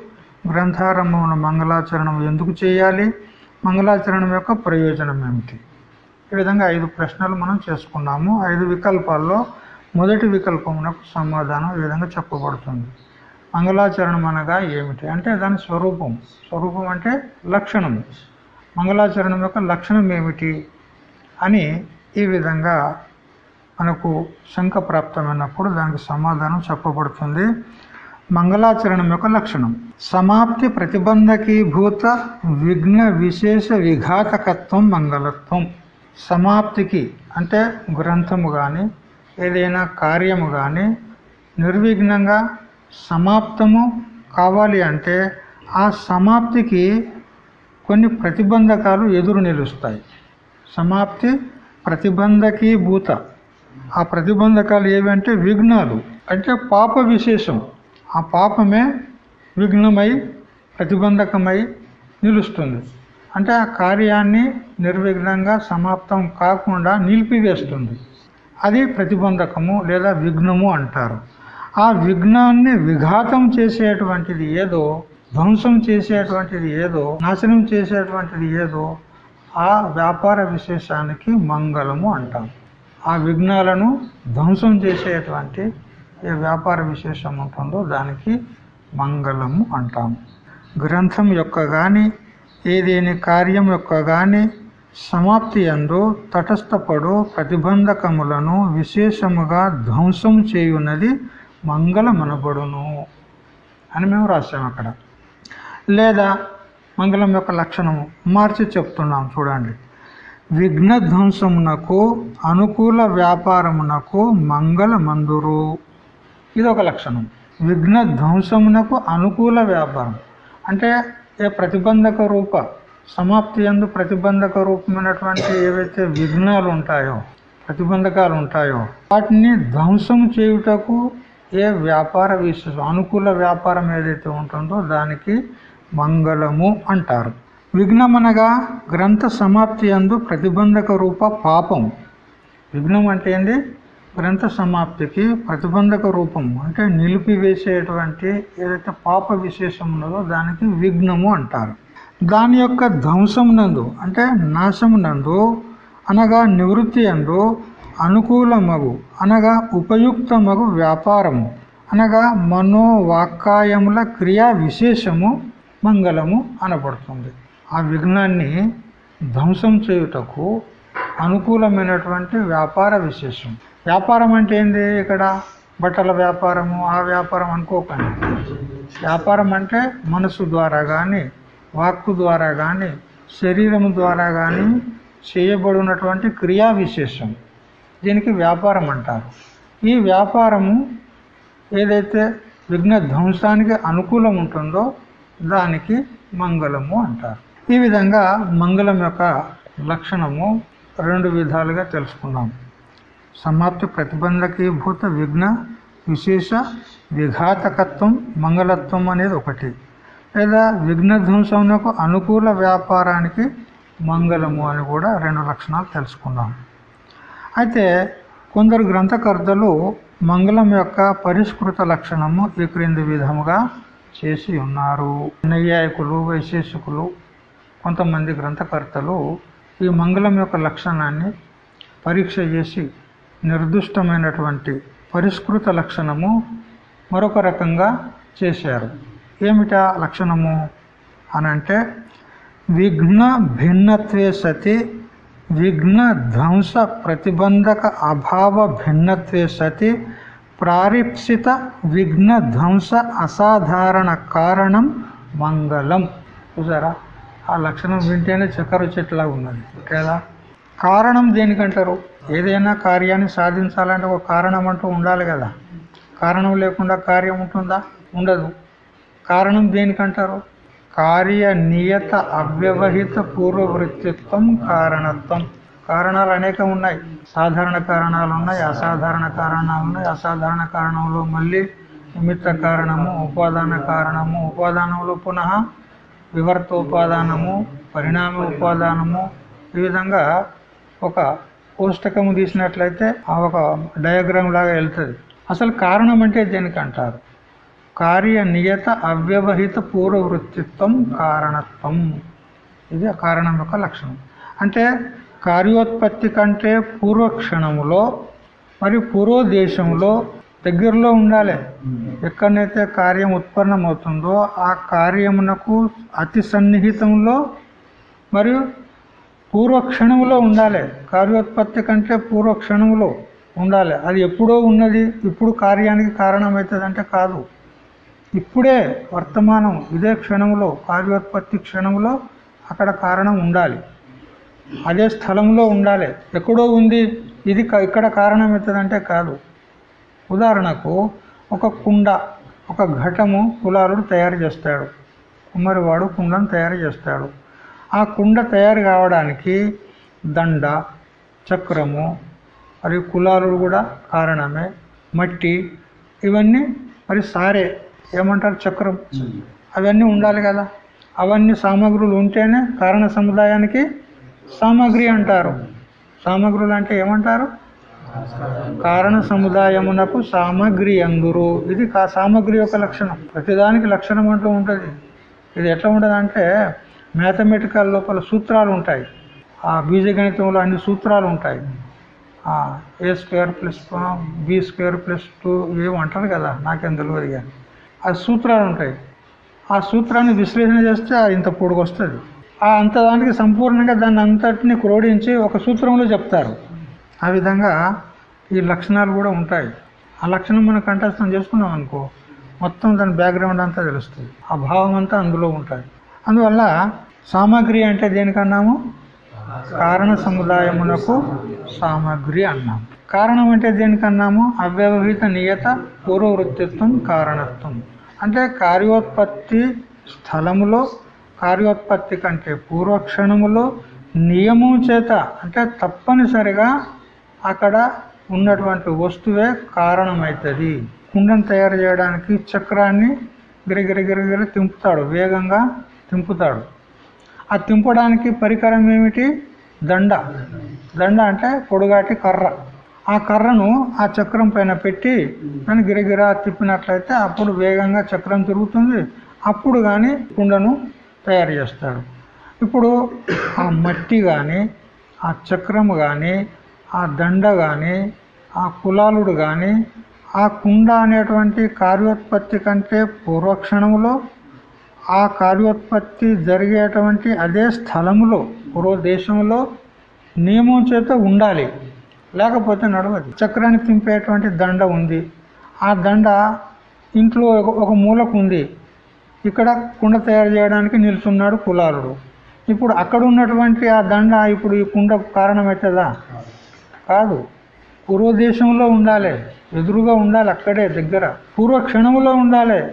గ్రంథారంభమున మంగళాచరణం ఎందుకు చేయాలి? మంగళాచరణం యొక్క ప్రయోజనం ఏమిటి? ఈ విధంగా ఐదు ప్రశ్నలు మనం చేసుకున్నాము. ఐదు వికల్పాల్లో మొదటి వికల్పమునకు సమాధానం ఈ విధంగా చెప్పబడుతుంది. మంగళాచరణం అనగా ఏమిటి? అంటే దాని స్వరూపం. స్వరూపం అంటే లక్షణం. మంగళాచరణం యొక్క లక్షణం ఏమిటి? అని ఈ విధంగా మనకు శంక ప్రాప్తమైనప్పుడు దానికి సమాధానం చెప్పబడుతుంది. మంగళాచరణం యొక్క లక్షణం. సమాప్తి ప్రతిబంధకీభూత విఘ్న విశేష విఘాతకత్వం మంగళత్వం. సమాప్తికి అంటే గ్రంథము కానీ ఏదైనా కార్యము కానీ నిర్విఘ్నంగా సమాప్తము కావాలి అంటే ఆ సమాప్తికి కొన్ని ప్రతిబంధకాలు ఎదురు నిలుస్తాయి. సమాప్తి ప్రతిబంధకీభూత ఆ ప్రతిబంధకాలు ఏవంటే విఘ్నాలు అంటే పాప విశేషం. ఆ పాపమే విఘ్నమై ప్రతిబంధకమై నిలుస్తుంది. అంటే ఆ కార్యాన్ని నిర్విఘ్నంగా సమాప్తం కాకుండా నిలిపివేస్తుంది. అది ప్రతిబంధకము లేదా విఘ్నము అంటారు. ఆ విఘ్నాన్ని విఘాతం చేసేటువంటిది ఏదో ధ్వంసం చేసేటువంటిది ఏదో నాశనం చేసేటువంటిది ఏదో ఆ వ్యాపార విశేషానికి మంగళము అంటాం. ఆ విఘ్నాలను ధ్వంసం చేసేటువంటి ఏ వ్యాపార విశేషం ఉంటుందో దానికి మంగళము అంటాం. గ్రంథం యొక్క కానీ ఏదేని కార్యం యొక్క గాని సమాప్తి అందు తటస్థపడు ప్రతిబంధకములను విశేషముగా ధ్వంసం చేయున్నది మంగళమనబడును అని మేము రాసాం అక్కడ. లేదా మంగళం యొక్క లక్షణము మార్చి చెప్తున్నాం చూడండి. విఘ్న ధ్వంసమునకు అనుకూల వ్యాపారమునకు మంగళమందురు. ఇది ఒక లక్షణం. విఘ్న ధ్వంసమునకు అనుకూల వ్యాపారం. అంటే ఏ ప్రతిబంధక రూప సమాప్తి ఎందు ప్రతిబంధక రూపమైనటువంటి ఏవైతే విఘ్నాలు ఉంటాయో ప్రతిబంధకాలు ఉంటాయో వాటిని ధ్వంసం చేయుటకు ఏ వ్యాపార విశేషం అనుకూల వ్యాపారం ఏదైతే ఉంటుందో దానికి మంగళము అంటారు. విఘ్నం అనగా గ్రంథ సమాప్తి అందు ప్రతిబంధక రూప పాపం. విఘ్నం అంటే ఏంది? గ్రంథ సమాప్తికి ప్రతిబంధక రూపం అంటే నిలిపివేసేటువంటి ఏదైతే పాప విశేషం ఉన్నదో దానికి విఘ్నము అంటారు. దాని యొక్క ధ్వంసమునందు అంటే నాశమునందు అనగా నివృత్తి అందు అనుకూలమగు అనగా ఉపయుక్తమగు వ్యాపారము అనగా మనోవాక్యముల క్రియా విశేషము మంగళము అనబడుతుంది. ఆ విఘ్నాన్ని ధ్వంసం చేయుటకు అనుకూలమైనటువంటి వ్యాపార విశేషం. వ్యాపారం అంటే ఏంది ఇక్కడ? బట్టల వ్యాపారము ఆ వ్యాపారం అనుకోకండి. వ్యాపారం అంటే మనసు ద్వారా కానీ వాక్కు ద్వారా కానీ శరీరము ద్వారా కానీ చేయబడినటువంటి క్రియా విశేషం. దీనికి వ్యాపారం అంటారు. ఈ వ్యాపారము ఏదైతే విఘ్న ధ్వంసానికి అనుకూలం ఉంటుందో దానికి మంగళము అంటారు. ఈ విధంగా మంగళం యొక్క లక్షణము రెండు విధాలుగా తెలుసుకున్నాము సమాప్తి ప్రతిబంధకీభూత విఘ్న విశేష విఘాతకత్వం మంగళత్వం అనేది ఒకటి. లేదా విఘ్నధ్వంసమునకు అనుకూల వ్యాపారానికి మంగళము అని కూడా రెండు లక్షణాలు తెలుసుకున్నాం. అయితే కొందరు గ్రంథకర్తలు మంగళం యొక్క పరిష్కృత లక్షణము ఈ క్రింది విధముగా చేసి ఉన్నారు. నైయాయకులు వైశేషికులు కొంతమంది గ్రంథకర్తలు ఈ మంగళం యొక్క లక్షణాన్ని పరీక్ష చేసి నిర్దిష్టమైనటువంటి పరిష్కృత లక్షణము మరొక రకంగా చేశారు. ఏమిటా లక్షణము? అనంటే విఘ్న భిన్నత్వే సతి విఘ్న ధ్వంస ప్రతిబంధక అభావ భిన్నత్వే సతి ప్రారిప్సిత విఘ్న ధ్వంస అసాధారణ కారణం మంగళం. చూసారా? ఆ లక్షణం వింటేనే చక్కెర చెట్టులా ఉన్నది. కదా కారణం దేనికంటారు? ఏదైనా కార్యాన్ని సాధించాలంటే ఒక కారణం అంటూ ఉండాలి కదా. కారణం లేకుండా కార్యం ఉంటుందా? ఉండదు. కారణం దేనికంటారు? కార్య నియత అవ్యవహిత పూర్వవృత్తిత్వం కారణత్వం. కారణాలు అనేకం ఉన్నాయి. సాధారణ కారణాలు ఉన్నాయి అసాధారణ కారణాలు ఉన్నాయి. అసాధారణ కారణంలో మళ్ళీ నిమిత్త కారణము ఉపాదాన కారణము ఉపాదానంలో పునః వివర్తోపాదానము పరిణామ ఉపాదానము. ఈ విధంగా ఒక కోష్టకము తీసినట్లయితే ఆ ఒక డయాగ్రామ్ లాగా వెళ్తుంది. అసలు కారణం అంటే దేనికి అంటారు? కార్య నియత అవ్యవహిత పూర్వవృత్తిత్వం కారణత్వం. ఇది కారణం యొక్క లక్షణం. అంటే కార్యోత్పత్తి కంటే పూర్వక్షణములో మరి పూర్వదేశంలో దగ్గరలో ఉండాలి. ఎక్కడనైతే కార్యం ఉత్పన్నమవుతుందో ఆ కార్యమునకు అతి సన్నిహితంలో మరియు పూర్వక్షణంలో ఉండాలి. కార్యోత్పత్తి కంటే పూర్వక్షణంలో ఉండాలి. అది ఎప్పుడో ఉన్నది ఇప్పుడు కార్యానికి కారణమవుతుందంటే కాదు. ఇప్పుడే వర్తమానం ఇదే క్షణంలో కార్యోత్పత్తి క్షణంలో అక్కడ కారణం ఉండాలి. అదే స్థలంలో ఉండాలి. ఎక్కడో ఉంది ఇది ఇక్కడ కారణమవుతుందంటే కాదు. ఉదాహరణకు ఒక కుండ ఒక ఘటము కులారుడు తయారు చేస్తాడు. కుమ్మరివాడు కుండను తయారు చేస్తాడు. ఆ కుండ తయారు కావడానికి దండ చక్రము మరియు కులాలు కూడా కారణమే. మట్టి ఇవన్నీ మరి సారే. ఏమంటారు చక్రం? అవన్నీ ఉండాలి కదా. అవన్నీ సామగ్రులు ఉంటేనే కారణ సముదాయానికి సామగ్రి అంటారు. సామగ్రులు అంటే ఏమంటారు? కారణ సముదాయమునకు సామగ్రి అందురు. ఇది కా సామగ్రి యొక్క లక్షణం. ప్రతిదానికి లక్షణం అంటూ ఉంటుంది. ఇది ఎట్లా ఉంటుంది అంటే మ్యాథమెటికల్ లోపల సూత్రాలు ఉంటాయి. ఆ బీజగణితంలో అన్ని సూత్రాలు ఉంటాయి. A square plus B square plus two ఏమంటారు కదా నాకేం తెలియదు కానీ ఆ సూత్రాలు ఉంటాయి. ఆ సూత్రాన్ని విశ్లేషణ చేస్తే ఇంత పొడుగు వస్తుంది ఆ అంత దానికి సంపూర్ణంగా దాన్ని అంతటిని క్రోడించి ఒక సూత్రంలో చెప్తారు. ఆ విధంగా ఈ లక్షణాలు కూడా ఉంటాయి. ఆ లక్షణం మనం కంఠస్థం చేసుకున్నాం అనుకో మొత్తం దాని బ్యాక్గ్రౌండ్ అంతా తెలుస్తుంది. ఆ భావం అంతా అందులో ఉంటుంది అందువల్ల సామాగ్రి అంటే దేనికన్నాము? కారణ సముదాయమునకు సామాగ్రి అన్నాము. కారణం అంటే దేనికన్నాము? అవ్యవహిత నియత పూర్వవృత్తిత్వం కారణత్వం. అంటే కార్యోత్పత్తి స్థలములో కార్యోత్పత్తి కంటే పూర్వక్షణములో నియమం చేత అంటే తప్పనిసరిగా అక్కడ ఉన్నటువంటి వస్తువే కారణమవుతుంది కుండను తయారు చేయడానికి చక్రాన్ని గిరిగిరిగిరిగిరి గిరిగిరి తింపుతాడు. వేగంగా తింపుతాడు. ఆ తింపడానికి పరికరం ఏమిటి? దండ. దండ అంటే పొడుగాటి కర్ర. ఆ కర్రను ఆ చక్రం పైన పెట్టి దాన్ని గిరగిరా తిప్పినట్లయితే అప్పుడు వేగంగా చక్రం తిరుగుతుంది. అప్పుడు కానీ కుండను తయారు చేస్తాడు. ఇప్పుడు ఆ మట్టి కానీ ఆ చక్రం కానీ ఆ దండ కానీ ఆ కులాలుడు కానీ ఆ కుండ అనేటువంటి కార్యోత్పత్తి కంటే పూర్వక్షణంలో ఆ కార్యోత్పత్తి జరిగేటువంటి అదే స్థలములో పూర్వ దేశంలో నియమం చేత ఉండాలి. లేకపోతే నడవదు. చక్రాన్ని తింపేటువంటి దండ ఉంది. ఆ దండ ఇంట్లో ఒక- ఒక మూలకు ఉంది. ఇక్కడ కుండ తయారు చేయడానికి నిలుచున్నాడు కులాలుడు. ఇప్పుడు అక్కడ ఉన్నటువంటి ఆ దండ ఇప్పుడు ఈ కుండ కారణమవుతుందా కాదు. పూర్వదేశంలో ఉండాలి. ఎదురుగా ఉండాలి అక్కడే దగ్గర. పూర్వ క్షణంలో ఉండాలి.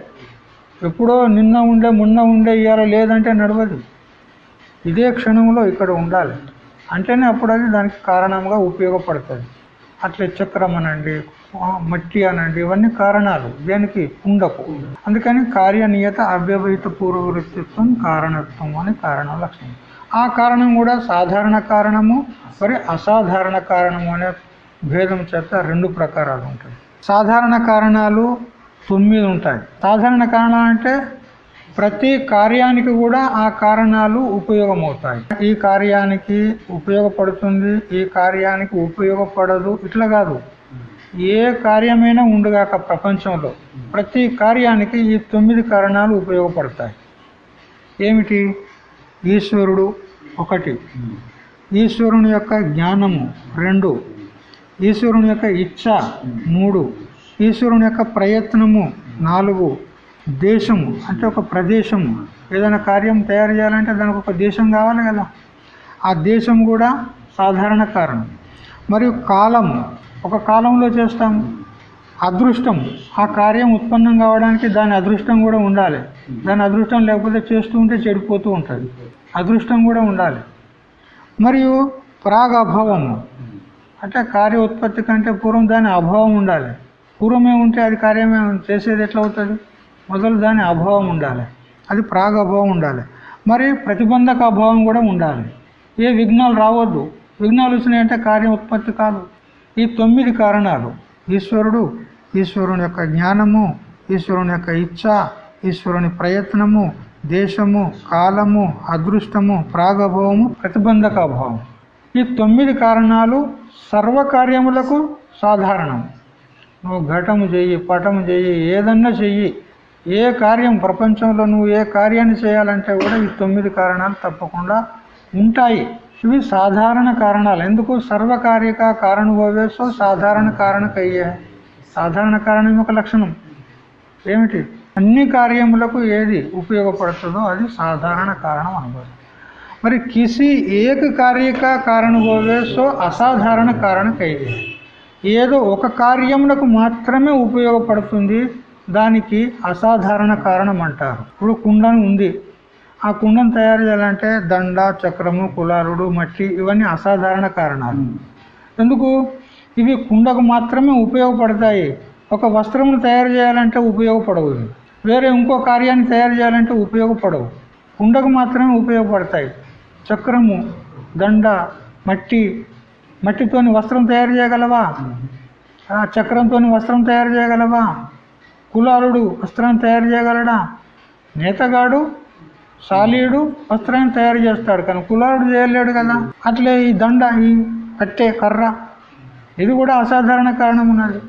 ఎప్పుడో నిన్న ఉండే మొన్న ఉండే ఇవాళ లేదంటే నడవదు. ఇదే క్షణంలో ఇక్కడ ఉండాలి. అంటేనే అప్పుడు అది దానికి కారణంగా ఉపయోగపడుతుంది. అట్లే చక్రం అనండి మట్టి అనండి ఇవన్నీ కారణాలు. దేనికి? ఉండకు అందుకని కార్యనియత అవ్యవహిత పూర్వవృత్తిత్వం కారణత్వం అని కారణం లక్షణం. ఆ కారణం కూడా సాధారణ కారణము మరి అసాధారణ కారణము అనే భేదం చేత రెండు ప్రకారాలు ఉంటాయి. సాధారణ కారణాలు తొమ్మిది ఉంటాయి సాధారణ కారణాలు అంటే ప్రతి కార్యానికి కూడా ఆ కారణాలు ఉపయోగమవుతాయి. ఈ కార్యానికి ఉపయోగపడుతుంది ఈ కార్యానికి ఉపయోగపడదు ఇట్లా కాదు. ఏ కార్యమైనా ఉండుగాక ప్రపంచంలో ప్రతి కార్యానికి ఈ తొమ్మిది కారణాలు ఉపయోగపడతాయి. ఏమిటి? ఈశ్వరుడు ఒకటి. ఈశ్వరుని యొక్క జ్ఞానము రెండు. ఈశ్వరుని యొక్క ఇచ్ఛ మూడు. ఈశ్వరుని యొక్క ప్రయత్నము నాలుగు దేశము అంటే ఒక ప్రదేశము. ఏదైనా కార్యం తయారు చేయాలంటే దానికి ఒక దేశం కావాలి కదా. ఆ దేశం కూడా సాధారణ కారణం. మరియు కాలము ఒక కాలంలో చేస్తాం. అదృష్టం ఆ కార్యం ఉత్పన్నం కావడానికి దాని అదృష్టం కూడా ఉండాలి. దాని అదృష్టం లేకపోతే చేస్తూ ఉంటే చెడిపోతూ ఉంటుంది. అదృష్టం కూడా ఉండాలి. మరియు ప్రాగ్ అభావము అంటే కార్య ఉత్పత్తి కంటే పూర్వం దాని అభావం ఉండాలి. పూర్వమే ఉంటే అది కార్యమే చేసేది ఎట్లా అవుతుంది మొదలు దాని అభావం ఉండాలి. అది ప్రాగభావం ఉండాలి. మరి ప్రతిబంధక అభావం కూడా ఉండాలి. ఏ విఘ్నాలు రావద్దు. విఘ్నాలు వచ్చినాయంటే కార్యం ఉత్పత్తి కాదు. ఈ తొమ్మిది కారణాలు. ఈశ్వరుడు ఈశ్వరుని యొక్క జ్ఞానము ఈశ్వరుని యొక్క ఇచ్ఛ ఈశ్వరుని ప్రయత్నము దేశము కాలము అదృష్టము ప్రాగభావము ప్రతిబంధక అభావం. ఈ తొమ్మిది కారణాలు సర్వకార్యములకు సాధారణం. నువ్వు ఘటము చెయ్యి పటము చెయ్యి ఏదన్నా చెయ్యి. ఏ కార్యం ప్రపంచంలో నువ్వు ఏ కార్యాన్ని చేయాలంటే కూడా ఈ తొమ్మిది కారణాలు తప్పకుండా ఉంటాయి. ఇవి సాధారణ కారణాలు. ఎందుకు? సర్వకార్యక కారణభవేసో సాధారణ కారణకయ్యే. సాధారణ కారణం యొక్క లక్షణం ఏమిటి? అన్ని కార్యములకు ఏది ఉపయోగపడుతుందో అది సాధారణ కారణం అనుభవం మరి కిసి ఏక కార్యక కారణ అసాధారణ కారణకయ్యే. ఏదో ఒక కార్యమునకు మాత్రమే ఉపయోగపడుతుంది. దానికి అసాధారణ కారణం అంటారు. ఇప్పుడు కుండను ఉంది. ఆ కుండను తయారు చేయాలంటే దండ చక్రము కులారుడు మట్టి ఇవన్నీ అసాధారణ కారణాలు. ఎందుకు? ఇవి కుండకు మాత్రమే ఉపయోగపడతాయి. ఒక వస్త్రమును తయారు చేయాలంటే ఉపయోగపడవు. వేరే ఇంకో కార్యాన్ని తయారు చేయాలంటే ఉపయోగపడవు. కుండకు మాత్రమే ఉపయోగపడతాయి. చక్రము దండ మట్టి మట్టితోని వస్త్రం తయారు చేయగలవా? ఆ చక్రంతో వస్త్రం తయారు చేయగలవా? కులాలుడు వస్త్రం తయారు చేయగలడా? నేతగాడు సాలీడు వస్త్రాన్ని తయారు చేస్తాడు కానీ కులాలుడు చేయలేడు కదా. అట్లే ఈ దండ ఈ కట్టె కర్ర ఇది కూడా అసాధారణ కారణం ఉన్నది.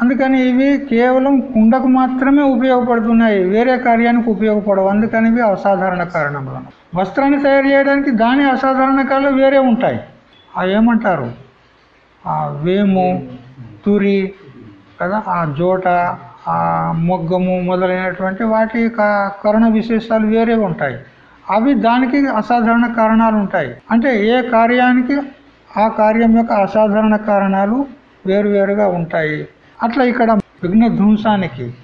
అందుకని ఇవి కేవలం కుండకు మాత్రమే ఉపయోగపడుతున్నాయి వేరే కార్యానికి ఉపయోగపడవు. అందుకని ఇవి అసాధారణ కారణములు. వస్త్రాన్ని తయారు చేయడానికి దాని అసాధారణ కారణాలు వేరే ఉంటాయి. ఏమంటారు? ఆ వేము తురి కదా? ఆ జోట ఆ మొగ్గము మొదలైనటువంటి వాటి క- కరణ విశేషాలు వేరే ఉంటాయి. అవి దానికి అసాధారణ కారణాలు ఉంటాయి. అంటే ఏ కార్యానికి ఆ కార్యం యొక్క అసాధారణ కారణాలు వేరువేరుగా ఉంటాయి. అట్లా ఇక్కడ విఘ్న ధ్వంసానికి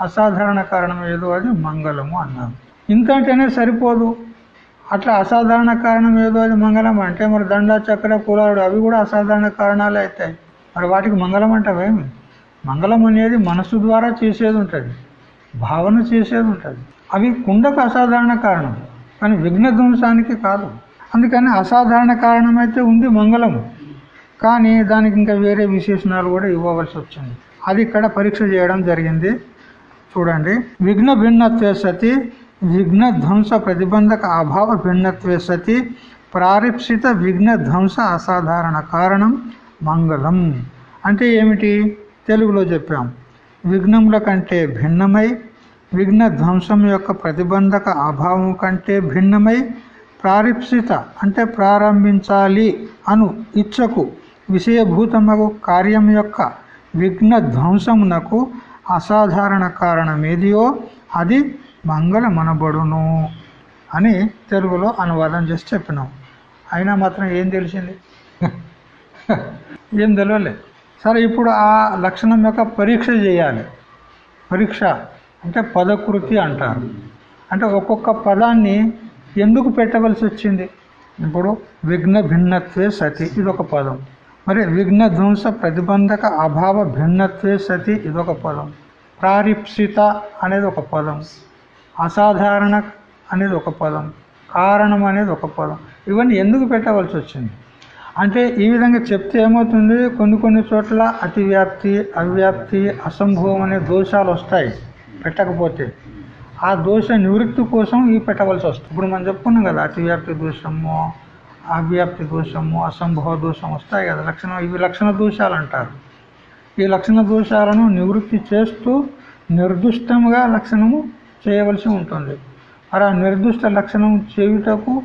అసాధారణ కారణం ఏదో అది మంగళము అన్నాం. ఇంతంటేనే సరిపోదు. అట్లా అసాధారణ కారణం ఏదో అది మంగళం అంటే మరి దండ చక్ర కులాడు అవి కూడా అసాధారణ కారణాలే అవుతాయి. మరి వాటికి మంగళం అంటావేమి మంగళం అనేది మనసు ద్వారా చేసేది ఉంటుంది భావన చేసేది ఉంటుంది. అవి కుండకు అసాధారణ కారణం కానీ విఘ్నధ్వంసానికి కాదు. అందుకని అసాధారణ కారణం అయితే ఉంది మంగళము కానీ దానికి ఇంకా వేరే విశేషణాలు కూడా ఇవ్వవలసి వచ్చింది. అది ఇక్కడ పరీక్ష చేయడం జరిగింది. చూడండి. విఘ్న భిన్నత్వే సతి విఘ్న ధ్వంస ప్రతిబంధక అభావ భిన్నత్వే సతి ప్రారిప్సిత విఘ్న ధ్వంస అసాధారణ కారణం మంగళం అంటే ఏమిటి? తెలుగులో చెప్పాం। విఘ్నముల కంటే భిన్నమై విఘ్న ధ్వంసం యొక్క ప్రతిబంధక అభావం కంటే భిన్నమై ప్రారిప్సిత అంటే ప్రారంభించాలి అను ఇచ్చకు విషయభూతమగు కార్యం యొక్క విఘ్న ధ్వంసమునకు అసాధారణ కారణమేదియో? అది మంగళమనబడును అని తెలుగులో అనువాదం చేసి చెప్పినాం. అయినా మాత్రం ఏం తెలిసింది? ఏం తెలియలే సరే ఇప్పుడు ఆ లక్షణం యొక్క పరీక్ష చేయాలి. పరీక్ష అంటే పదకృతి అంటారు. అంటే ఒక్కొక్క పదాన్ని ఎందుకు పెట్టవలసి వచ్చింది? ఇప్పుడు విఘ్న భిన్నత్వే సతి ఇదొక పదం. మరి విఘ్న ధ్వంస ప్రతిబంధక అభావ భిన్నత్వే సతి ఇదొక పదం. ప్రారిప్సిత అనేది ఒక పదం. అసాధారణ అనేది ఒక పదం కారణం అనేది ఒక పదం. ఇవన్నీ ఎందుకు పెట్టవలసి వచ్చింది? అంటే ఈ విధంగా చెప్తే ఏమవుతుంది? కొన్ని కొన్ని చోట్ల అతివ్యాప్తి అవ్యాప్తి అసంభవం అనే దోషాలు వస్తాయి పెట్టకపోతే. ఆ దోష నివృత్తి కోసం ఇవి పెట్టవలసి వస్తుంది. ఇప్పుడు మనం చెప్పుకున్నాం కదా అతివ్యాప్తి దోషము అవ్యాప్తి దోషము అసంభవ దోషం వస్తాయి కదా. లక్షణ ఇవి లక్షణ దోషాలు అంటారు. ఈ లక్షణ దోషాలను నివృత్తి చేస్తూ నిర్దిష్టముగా లక్షణము చేయవలసి ఉంటుంది. మరి ఆ నిర్దిష్ట లక్షణం చేయుటకు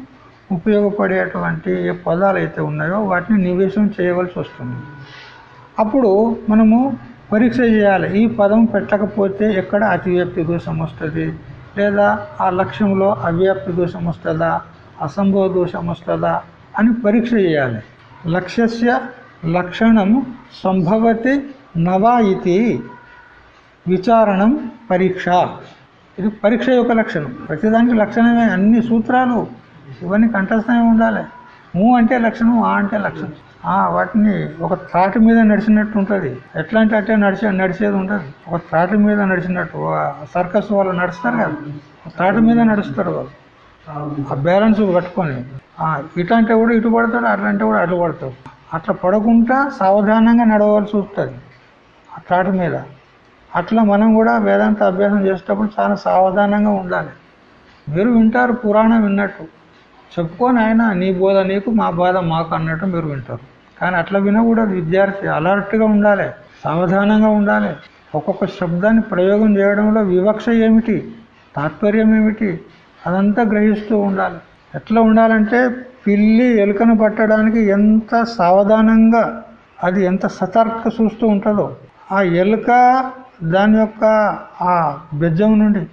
ఉపయోగపడేటువంటి ఏ పదాలు అయితే ఉన్నాయో వాటిని నివేశం చేయవలసి వస్తుంది. అప్పుడు మనము పరీక్ష చేయాలి. ఈ పదం పెట్టకపోతే ఎక్కడ అతివ్యాప్తి దోషం వస్తుంది? లేదా ఆ లక్ష్యంలో అవ్యాప్తి దోషం వస్తుందా? అసంభవ దోషం వస్తుందా? అని పరీక్ష చేయాలి. లక్ష్యస్య లక్షణం సంభవతి నవా ఇది. విచారణం పరీక్ష. ఇది పరీక్ష యొక్క లక్షణం. ప్రతిదానికి లక్షణమే. అన్ని సూత్రాలు ఇవన్నీ కంఠస్థమే ఉండాలి. మూ అంటే లక్షణం ఆ అంటే లక్షణం. ఆ వాటిని ఒక త్రాటి మీద నడిచినట్టు ఉంటుంది. ఎట్లా అంటే అట్టే నడిచే నడిచేది ఉంటుంది ఒక త్రాటి మీద నడిచినట్టు సర్కస్ వాళ్ళు నడుస్తారు కదా. త్రాటి మీద నడుస్తారు వాళ్ళు. ఆ బ్యాలెన్స్ పట్టుకొని. ఆ, ఇటు అంటే కూడా ఇటు పడతాడు అట్లా అంటే కూడా అటు పడతాడు. అట్లా పడకుండా సావధానంగా నడవలసి వస్తుంది. ఆ త్రాటి మీద. అట్లా మనం కూడా వేదాంత అభ్యాసం చేసేటప్పుడు చాలా సావధానంగా ఉండాలి. మీరు వింటారు పురాణం విన్నట్టు. చెప్పుకొని ఆయన నీ బోధ నీకు మా బాధ మాకు అన్నట్టు మీరు వింటారు. కానీ అట్లా వినకూడదు విద్యార్థి అలర్ట్గా ఉండాలి సావధానంగా ఉండాలి. ఒక్కొక్క శబ్దాన్ని ప్రయోగం చేయడంలో వివక్ష ఏమిటి? తాత్పర్యం ఏమిటి? అదంతా గ్రహిస్తూ ఉండాలి. ఎట్లా ఉండాలంటే పిల్లి ఎలుకను పట్టడానికి ఎంత సావధానంగా అది ఎంత సతర్క చూస్తూ ఉంటుందో ఆ ఎలుక దాని యొక్క ఆ బెజ్జం నుండి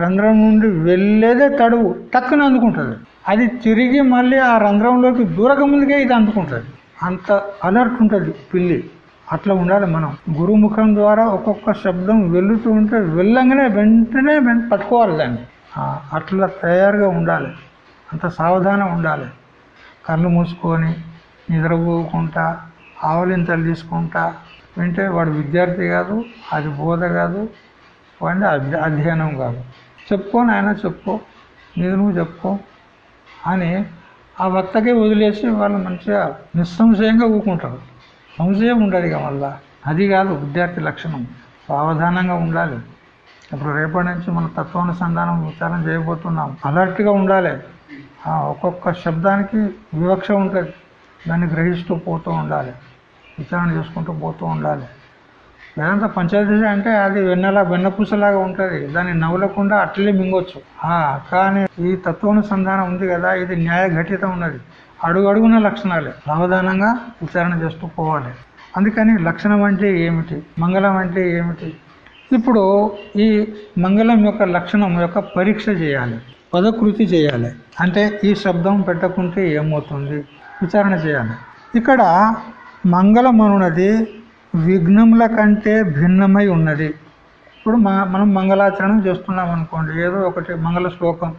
రంధ్రం నుండి వెళ్ళేదే తడువు టక్కున అందుకుంటుంది. అది తిరిగి మళ్ళీ ఆ రంధ్రంలోకి దూరక ముందుకే ఇది అందుకుంటుంది. అంత అలర్ట్ ఉంటుంది పిల్లి. అట్లా ఉండాలి మనం. గురుముఖం ద్వారా ఒక్కొక్క శబ్దం వెళ్తూ ఉంటే వెళ్ళంగానే వెంటనే పట్టుకోవాలి దాన్ని. అట్లా తయారుగా ఉండాలి. అంత సావధానం ఉండాలి. కళ్ళు మూసుకొని నిద్రపోకుండా ఆవలింతలు తీసుకుంటా వింటే వాడు విద్యార్థి కాదు అది బోధ కాదు వాడిని అధ్యయనం కాదు. చెప్పుకో నాయన చెప్పుకో. నీది నువ్వు చెప్పుకో. అని ఆ వక్తకే వదిలేసి వాళ్ళు మంచిగా నిస్సంశయంగా ఊకుంటారు సంశయం ఉండదు ఇక మళ్ళా అది కాదు విద్యార్థి లక్షణం. సావధానంగా ఉండాలి. ఇప్పుడు రేపటి నుంచి మన తత్వానుసంధానం విచారం చేయబోతున్నాం. అలర్ట్గా ఉండాలి. ఒక్కొక్క శబ్దానికి వివక్ష ఉంటుంది. దాన్ని గ్రహిస్తూ పోతూ ఉండాలి. విచారణ చేసుకుంటూ పోతూ ఉండాలి. వేదాంత పంచదశ అంటే అది వెన్నెల వెన్నపూసలాగా ఉంటుంది. దాన్ని నవ్వలకుండా అట్లే మింగొచ్చు. కానీ ఈ తత్వానుసంధానం ఉంది కదా ఇది న్యాయ ఘటితం ఉన్నది. అడుగడుగున లక్షణాలే. సావధానంగా విచారణ చేస్తూ పోవాలి. అందుకని లక్షణం అంటే ఏమిటి? మంగళం అంటే ఏమిటి? ఇప్పుడు ఈ మంగళం యొక్క లక్షణం యొక్క పరీక్ష చేయాలి. పదకృతి చేయాలి. అంటే ఈ శబ్దం పెట్టకుంటే ఏమవుతుంది? విచారణ చేయాలి. ఇక్కడ మంగళం అనున్నది విఘ్నముల కంటే భిన్నమై ఉన్నది. ఇప్పుడు మనం మంగళాచరణం చేస్తున్నాం అనుకోండి ఏదో ఒకటి మంగళ శ్లోకం.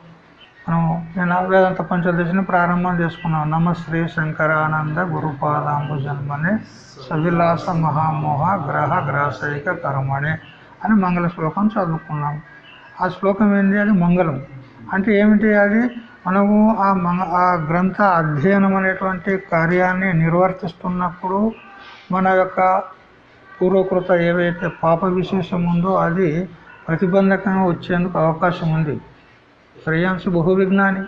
మనం నేను వేదాంత పంచదశని ప్రారంభం చేసుకున్నాం. నమశ్రీ శంకరానంద గురుపాదాంబు జన్మని సవిలాస మహామోహ గ్రహ గ్రాసైక కర్మణి అని మంగళ శ్లోకం చదువుకున్నాం. ఆ శ్లోకం ఏంటి అది మంగళం. అంటే ఏమిటి అది? మనము ఆ మంగ ఆ గ్రంథ అధ్యయనం అనేటువంటి కార్యాన్ని నిర్వర్తిస్తున్నప్పుడు మన యొక్క పూర్వకృత ఏవైతే పాప విశేషం ఉందో అది ప్రతిబంధకంగా వచ్చేందుకు అవకాశం ఉంది. శ్రేయాంశ బహు విజ్ఞాని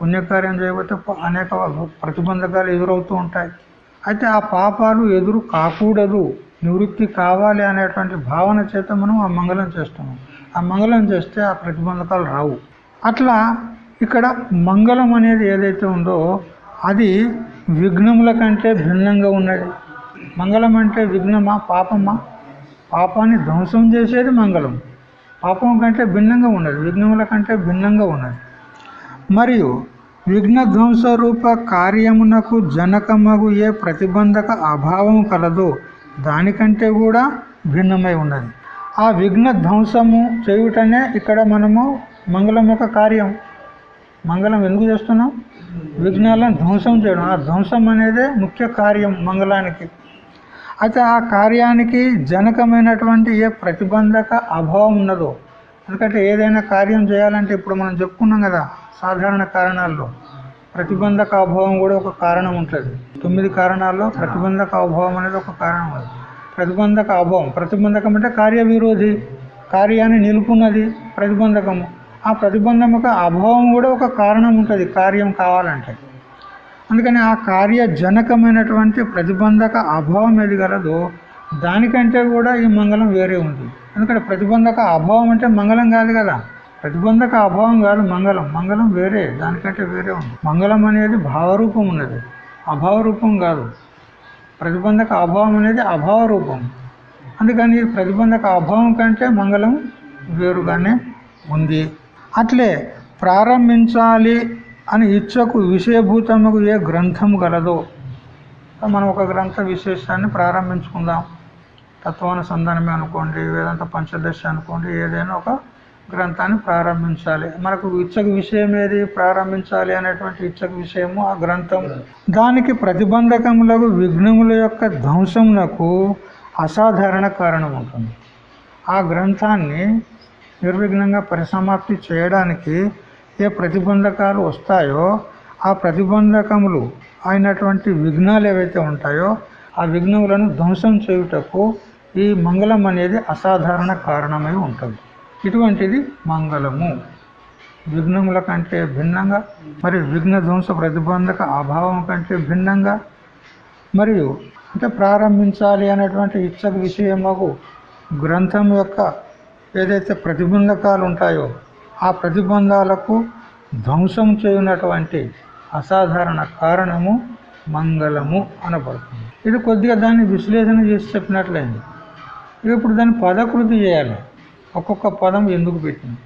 పుణ్యకార్యం చేయబోతే అనేక ప్రతిబంధకాలు ఎదురవుతూ ఉంటాయి. అయితే ఆ పాపాలు ఎదురు కాకూడదు నివృత్తి కావాలి అనేటువంటి భావన చేత మనం ఆ మంగళం చేస్తున్నాం. ఆ మంగళం చేస్తే ఆ ప్రతిబంధకాలు రావు. అట్లా ఇక్కడ మంగళం అనేది ఏదైతే ఉందో అది విఘ్నముల కంటే భిన్నంగా ఉన్నది. మంగళం అంటే విఘ్నమా పాపమా? పాపాన్ని ధ్వంసం చేసేది మంగళం. పాపం కంటే భిన్నంగా ఉన్నది విఘ్నముల కంటే భిన్నంగా ఉన్నది. మరియు విఘ్న ధ్వంస రూప కార్యమునకు జనకమగు ఏ ప్రతిబంధక అభావం కలదో దానికంటే కూడా భిన్నమై ఉన్నది. ఆ విఘ్న ధ్వంసము చేయుటనే ఇక్కడ మనము మంగళం యొక్క కార్యం మంగళం ఎందుకు చేస్తున్నాం విఘ్నాలను ధ్వంసం చేయడం. ఆ ధ్వంసం అనేదే ముఖ్య కార్యం మంగళానికి. అయితే ఆ కార్యానికి జనకమైనటువంటి ఏ ప్రతిబంధక అభావం ఉన్నదో ఎందుకంటే ఏదైనా కార్యం చేయాలంటే ఇప్పుడు మనం చెప్పుకున్నాం కదా సాధారణ కారణాల్లో ప్రతిబంధక అభావం కూడా ఒక కారణం ఉంటుంది. తొమ్మిది కారణాల్లో ప్రతిబంధక అభావం అనేది ఒక కారణం ఉంది. ప్రతిబంధక అభావం ప్రతిబంధకం అంటే కార్య విరోధి కార్యాన్ని నిలుపున్నది ప్రతిబంధకము. ఆ ప్రతిబంధక అభావం కూడా ఒక కారణం ఉంటుంది కార్యం కావాలంటే. అందుకని ఆ కార్యజనకమైనటువంటి ప్రతిబంధక అభావం ఏది కలదో దానికంటే కూడా ఈ మంగళం వేరే ఉంది ఎందుకంటే ప్రతిబంధక అభావం అంటే మంగళం కాదు కదా. ప్రతిబంధక అభావం కాదు మంగళం. మంగళం వేరే దానికంటే వేరే ఉంది మంగళం అనేది భావరూపం ఉన్నది. అభావ రూపం కాదు. ప్రతిబంధక అభావం అనేది అభావ రూపం అందుకని ప్రతిబంధక అభావం కంటే మంగళం వేరుగానే ఉంది. అట్లే ప్రారంభించాలి అని ఇచ్చకు విషయభూతముకు ఏ గ్రంథం గలదో. మనం ఒక గ్రంథ విశేషాన్ని ప్రారంభించుకుందాం. తత్వానుసంధానమే అనుకోండి వేదాంత పంచదశ అనుకోండి ఏదైనా ఒక గ్రంథాన్ని ప్రారంభించాలి. మనకు ఇచ్చక విషయం ఏది? ప్రారంభించాలి అనేటువంటి ఇచ్చక విషయము ఆ గ్రంథం దానికి ప్రతిబంధకములకు విఘ్నముల యొక్క ధ్వంసమునకు అసాధారణ కారణం ఉంటుంది. ఆ గ్రంథాన్ని నిర్విఘ్నంగా పరిసమాప్తి చేయడానికి ఏ ప్రతిబంధకాలు వస్తాయో ఆ ప్రతిబంధకములు అయినటువంటి విఘ్నాలు ఏవైతే ఉంటాయో ఆ విఘ్నములను ధ్వంసం చేయుటకు ఈ మంగళం అనేది అసాధారణ కారణమై ఉంటుంది. ఇటువంటిది మంగళము. విఘ్నముల కంటే భిన్నంగా మరి విఘ్న ధ్వంస ప్రతిబంధక అభావం కంటే భిన్నంగా మరియు అంటే ప్రారంభించాలి అనేటువంటి ఇచ్చక విషయముకు గ్రంథం యొక్క ఏదైతే ప్రతిబంధకాలు ఉంటాయో ఆ ప్రతిబంధాలకు ధ్వంసం చేయనటువంటి అసాధారణ కారణము మంగళము అనబడుతుంది. ఇది కొద్దిగా దాన్ని విశ్లేషణ చేసి చెప్పినట్లయింది. ఇప్పుడు దాన్ని పదకృతి చేయాలి. ఒక్కొక్క పదం ఎందుకు పెట్టింది?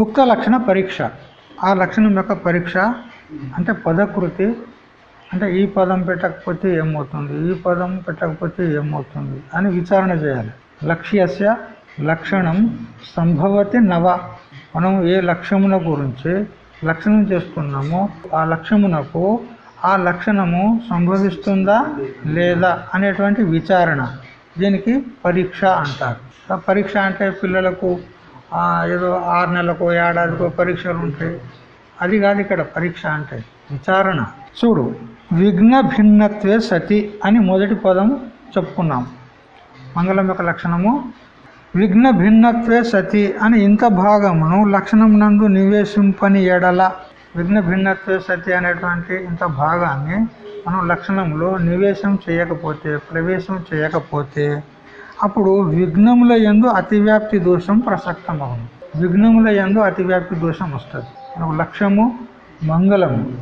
ఉక్త లక్షణ పరీక్ష. ఆ లక్షణం యొక్క పరీక్ష అంటే పదకృతి. అంటే ఈ పదం పెట్టకపోతే ఏమవుతుంది? ఈ పదం పెట్టకపోతే ఏమవుతుంది? అని విచారణ చేయాలి. లక్ష్యస్య లక్షణం సంభవతి నవ. మనం ఏ లక్ష్యమున గురించి లక్షణం చేసుకున్నామో ఆ లక్ష్యమునకు ఆ లక్షణము సంభవిస్తుందా లేదా అనేటువంటి విచారణ. దీనికి పరీక్ష అంటారు. ఆ పరీక్ష అంటే పిల్లలకు ఏదో ఆరు నెలలకు ఏడాదికో పరీక్షలు ఉంటాయి. అది కాదు ఇక్కడ పరీక్ష అంటే విచారణ. చూడు విఘ్న భిన్నత్వే సతి అని మొదటి పదం చెప్పుకున్నాం. మంగళం యొక్క లక్షణము విఘ్న భిన్నత్వే సతి అని ఇంత భాగమును లక్షణం నందు నివేశింపని ఎడల విఘ్న భిన్నత్వే సతి అనేటువంటి ఇంత భాగాన్ని మనం లక్షణంలో నివేశం చేయకపోతే ప్రవేశం చేయకపోతే అప్పుడు విఘ్నముల ఎందు అతివ్యాప్తి దోషం ప్రసక్తమవును విఘ్నముల ఎందు అతివ్యాప్తి దోషం వస్తుంది. మనకు లక్ష్యము మంగళము.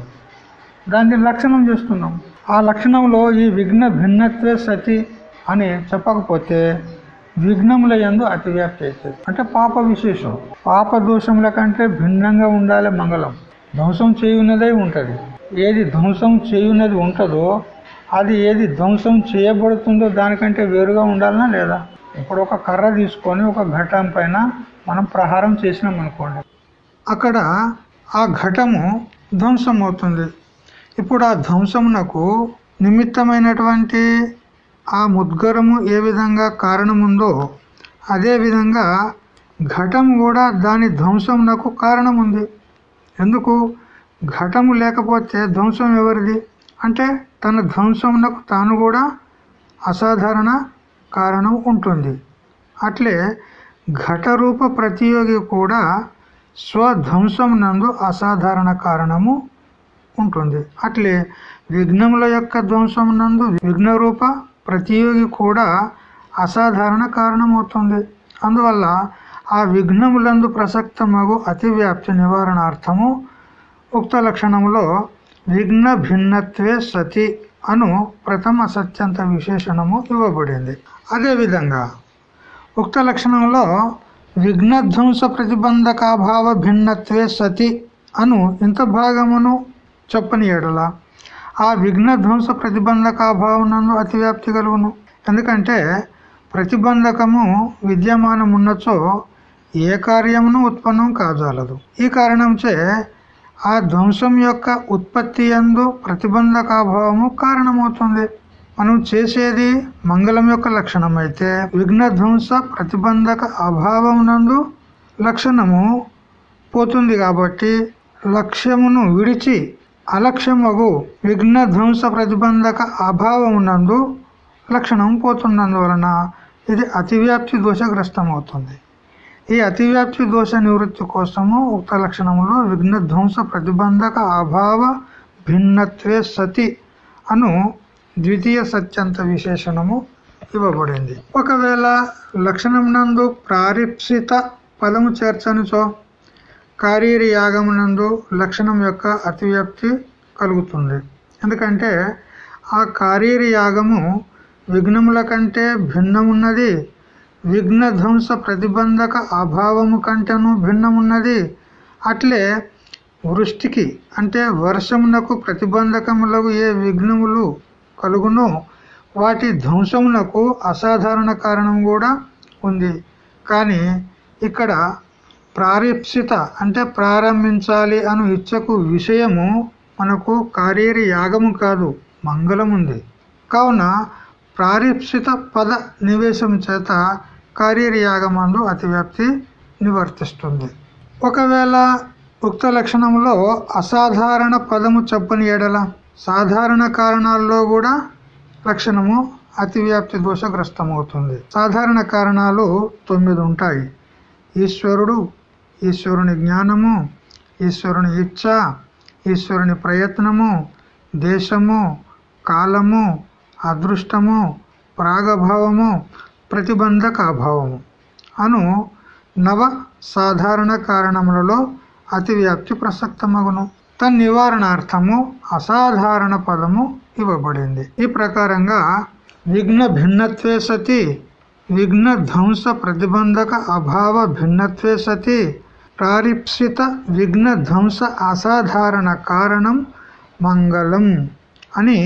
దాన్ని లక్షణం చేస్తున్నాం. ఆ లక్షణంలో ఈ విఘ్న భిన్నత్వే సతి అని చెప్పకపోతే విఘ్నముల ఎందు అతివ్యాప్తి అవుతుంది అంటే పాప విశేషం. పాప దోషముల కంటే భిన్నంగా ఉండాలి మంగళం. ధ్వంసం చేయున్నదే ఉంటుంది. ఏది ధ్వంసం చేయున్నది ఉంటుందో అది ఏది ధ్వంసం చేయబడుతుందో దానికంటే వేరుగా ఉండాలనా లేదా? ఇప్పుడు ఒక కర్ర తీసుకొని ఒక ఘటం పైన మనం ప్రహారం చేసినాం అనుకోండి అక్కడ ఆ ఘటము ధ్వంసం అవుతుంది ఇప్పుడు ఆ ధ్వంసమునకు నిమిత్తమైనటువంటి ఆ ముద్గరము ఏ విధంగా కారణముందో అదే విధంగా ఘటం కూడా దాని ధ్వంసమునకు కారణం ఉంది ఎందుకు? ఘటము లేకపోతే ధ్వంసం ఎవరిది? అంటే తన ధ్వంసమునకు తాను కూడా అసాధారణ కారణం ఉంటుంది. అట్లే ఘటరూప ప్రతియోగి కూడా స్వధ్వంసం నందు అసాధారణ కారణము ఉంటుంది. అట్లే విఘ్నముల యొక్క ధ్వంసం నందు విఘ్నరూప ప్రతియోగి కూడా అసాధారణ కారణమవుతుంది. అందువల్ల ఆ విఘ్నములందు ప్రసక్తమగు అతివ్యాప్తి నివారణార్థము ఉక్త లక్షణంలో విఘ్న భిన్నత్వే సతి అను ప్రథమ సత్యంత విశేషణము ఇవ్వబడింది. అదేవిధంగా ఉక్త లక్షణంలో విఘ్నధ్వంస ప్రతిబంధకాభావ భిన్నత్వే సతి అను ఇంత భాగమును చెప్పని ఎడల ఆ విఘ్న ధ్వంస ప్రతిబంధకాభావనందు అతివ్యాప్తి కలుగును. ఎందుకంటే ప్రతిబంధకము విద్యమానం ఉన్నచో ఏ కార్యమును ఉత్పన్నం కాజాలదు. ఈ కారణంచే ఆ ధ్వంసం యొక్క ఉత్పత్తి ఎందు ప్రతిబంధకాభావము కారణమవుతుంది. మనం చేసేది మంగళం యొక్క లక్షణం అయితే విఘ్న ధ్వంస ప్రతిబంధక అభావం నందు లక్షణము పోతుంది కాబట్టి లక్ష్యమును విడిచి అలక్ష్యమగు విఘ్నధ్వంస ప్రతిబంధక అభావమునందు లక్షణం పోతున్నందువలన ఇది అతివ్యాప్తి దోషగ్రస్తం అవుతుంది ఈ అతివ్యాప్తి దోష నివృత్తి కోసము ఉక్త లక్షణములో విఘ్నధ్వంస ప్రతిబంధక అభావ భిన్నత్వే సతి అను ద్వితీయ సత్యంత విశేషణము ఇవ్వబడింది. ఒకవేళ లక్షణం నందు ప్రారిప్సిత పదము చేర్చనిచో కారీరి యాగమునందు లక్షణం యొక్క అతివ్యాప్తి కలుగుతుంది. ఎందుకంటే ఆ కారీరి యాగము విఘ్నముల కంటే భిన్నమున్నది విఘ్నధ్వంస ప్రతిబంధక అభావము కంటేను భిన్నమున్నది. అట్లే వృష్టికి అంటే వర్షమునకు ప్రతిబంధకములకు ఏ విఘ్నములు కలుగునో వాటి ధ్వంసమునకు అసాధారణ కారణం కూడా ఉంది. కానీ ఇక్కడ ప్రారిప్సిత అంటే ప్రారంభించాలి అను ఇచ్చకు విషయము మనకు కార్యేరి యాగము కాదు మంగళముంది. ఉంది కావున ప్రారిప్సిత పద నివేశం చేత కార్యేరి యాగమందు అతివ్యాప్తి నివర్తిస్తుంది. ఒకవేళ ఉక్త లక్షణంలో అసాధారణ పదము చెప్పని ఎడల సాధారణ కారణాల్లో కూడా లక్షణము అతివ్యాప్తి దోషగ్రస్తమవుతుంది. సాధారణ కారణాలు తొమ్మిది ఉంటాయి. ఈశ్వరుడు ఈశ్వరుని జ్ఞానము ఈశ్వరుని ఇచ్ఛ ఈశ్వరుని ప్రయత్నము దేశము కాలము అదృష్టము ప్రాగభావము ప్రతిబంధక అభావము. అను నవ సాధారణ కారణములలో అతివ్యాప్తి ప్రసక్తమగును. తన్ నివారణార్థము అసాధారణ పదము ఇవ్వబడింది. ఈ ప్రకారంగా విఘ్న భిన్నత్వే సతి విఘ్న ధ్వంస ప్రతిబంధక అభావ భిన్నత్వే సతి ప్రారిప్సిత విఘ్నధ్వంస అసాధారణ కారణం మంగళం అని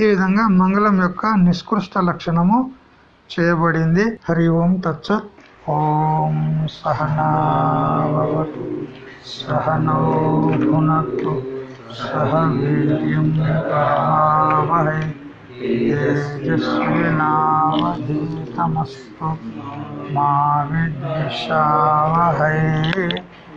ఈ విధంగా మంగళం యొక్క నిష్కృష్ట లక్షణము చేయబడింది. హరి ఓం తత్సత్ ఓం సహనావతు. సహనో భునక్తు సహ వీర్యం కర్మావహై తేజస్వినావధీతమస్తు మా విద్విషావహై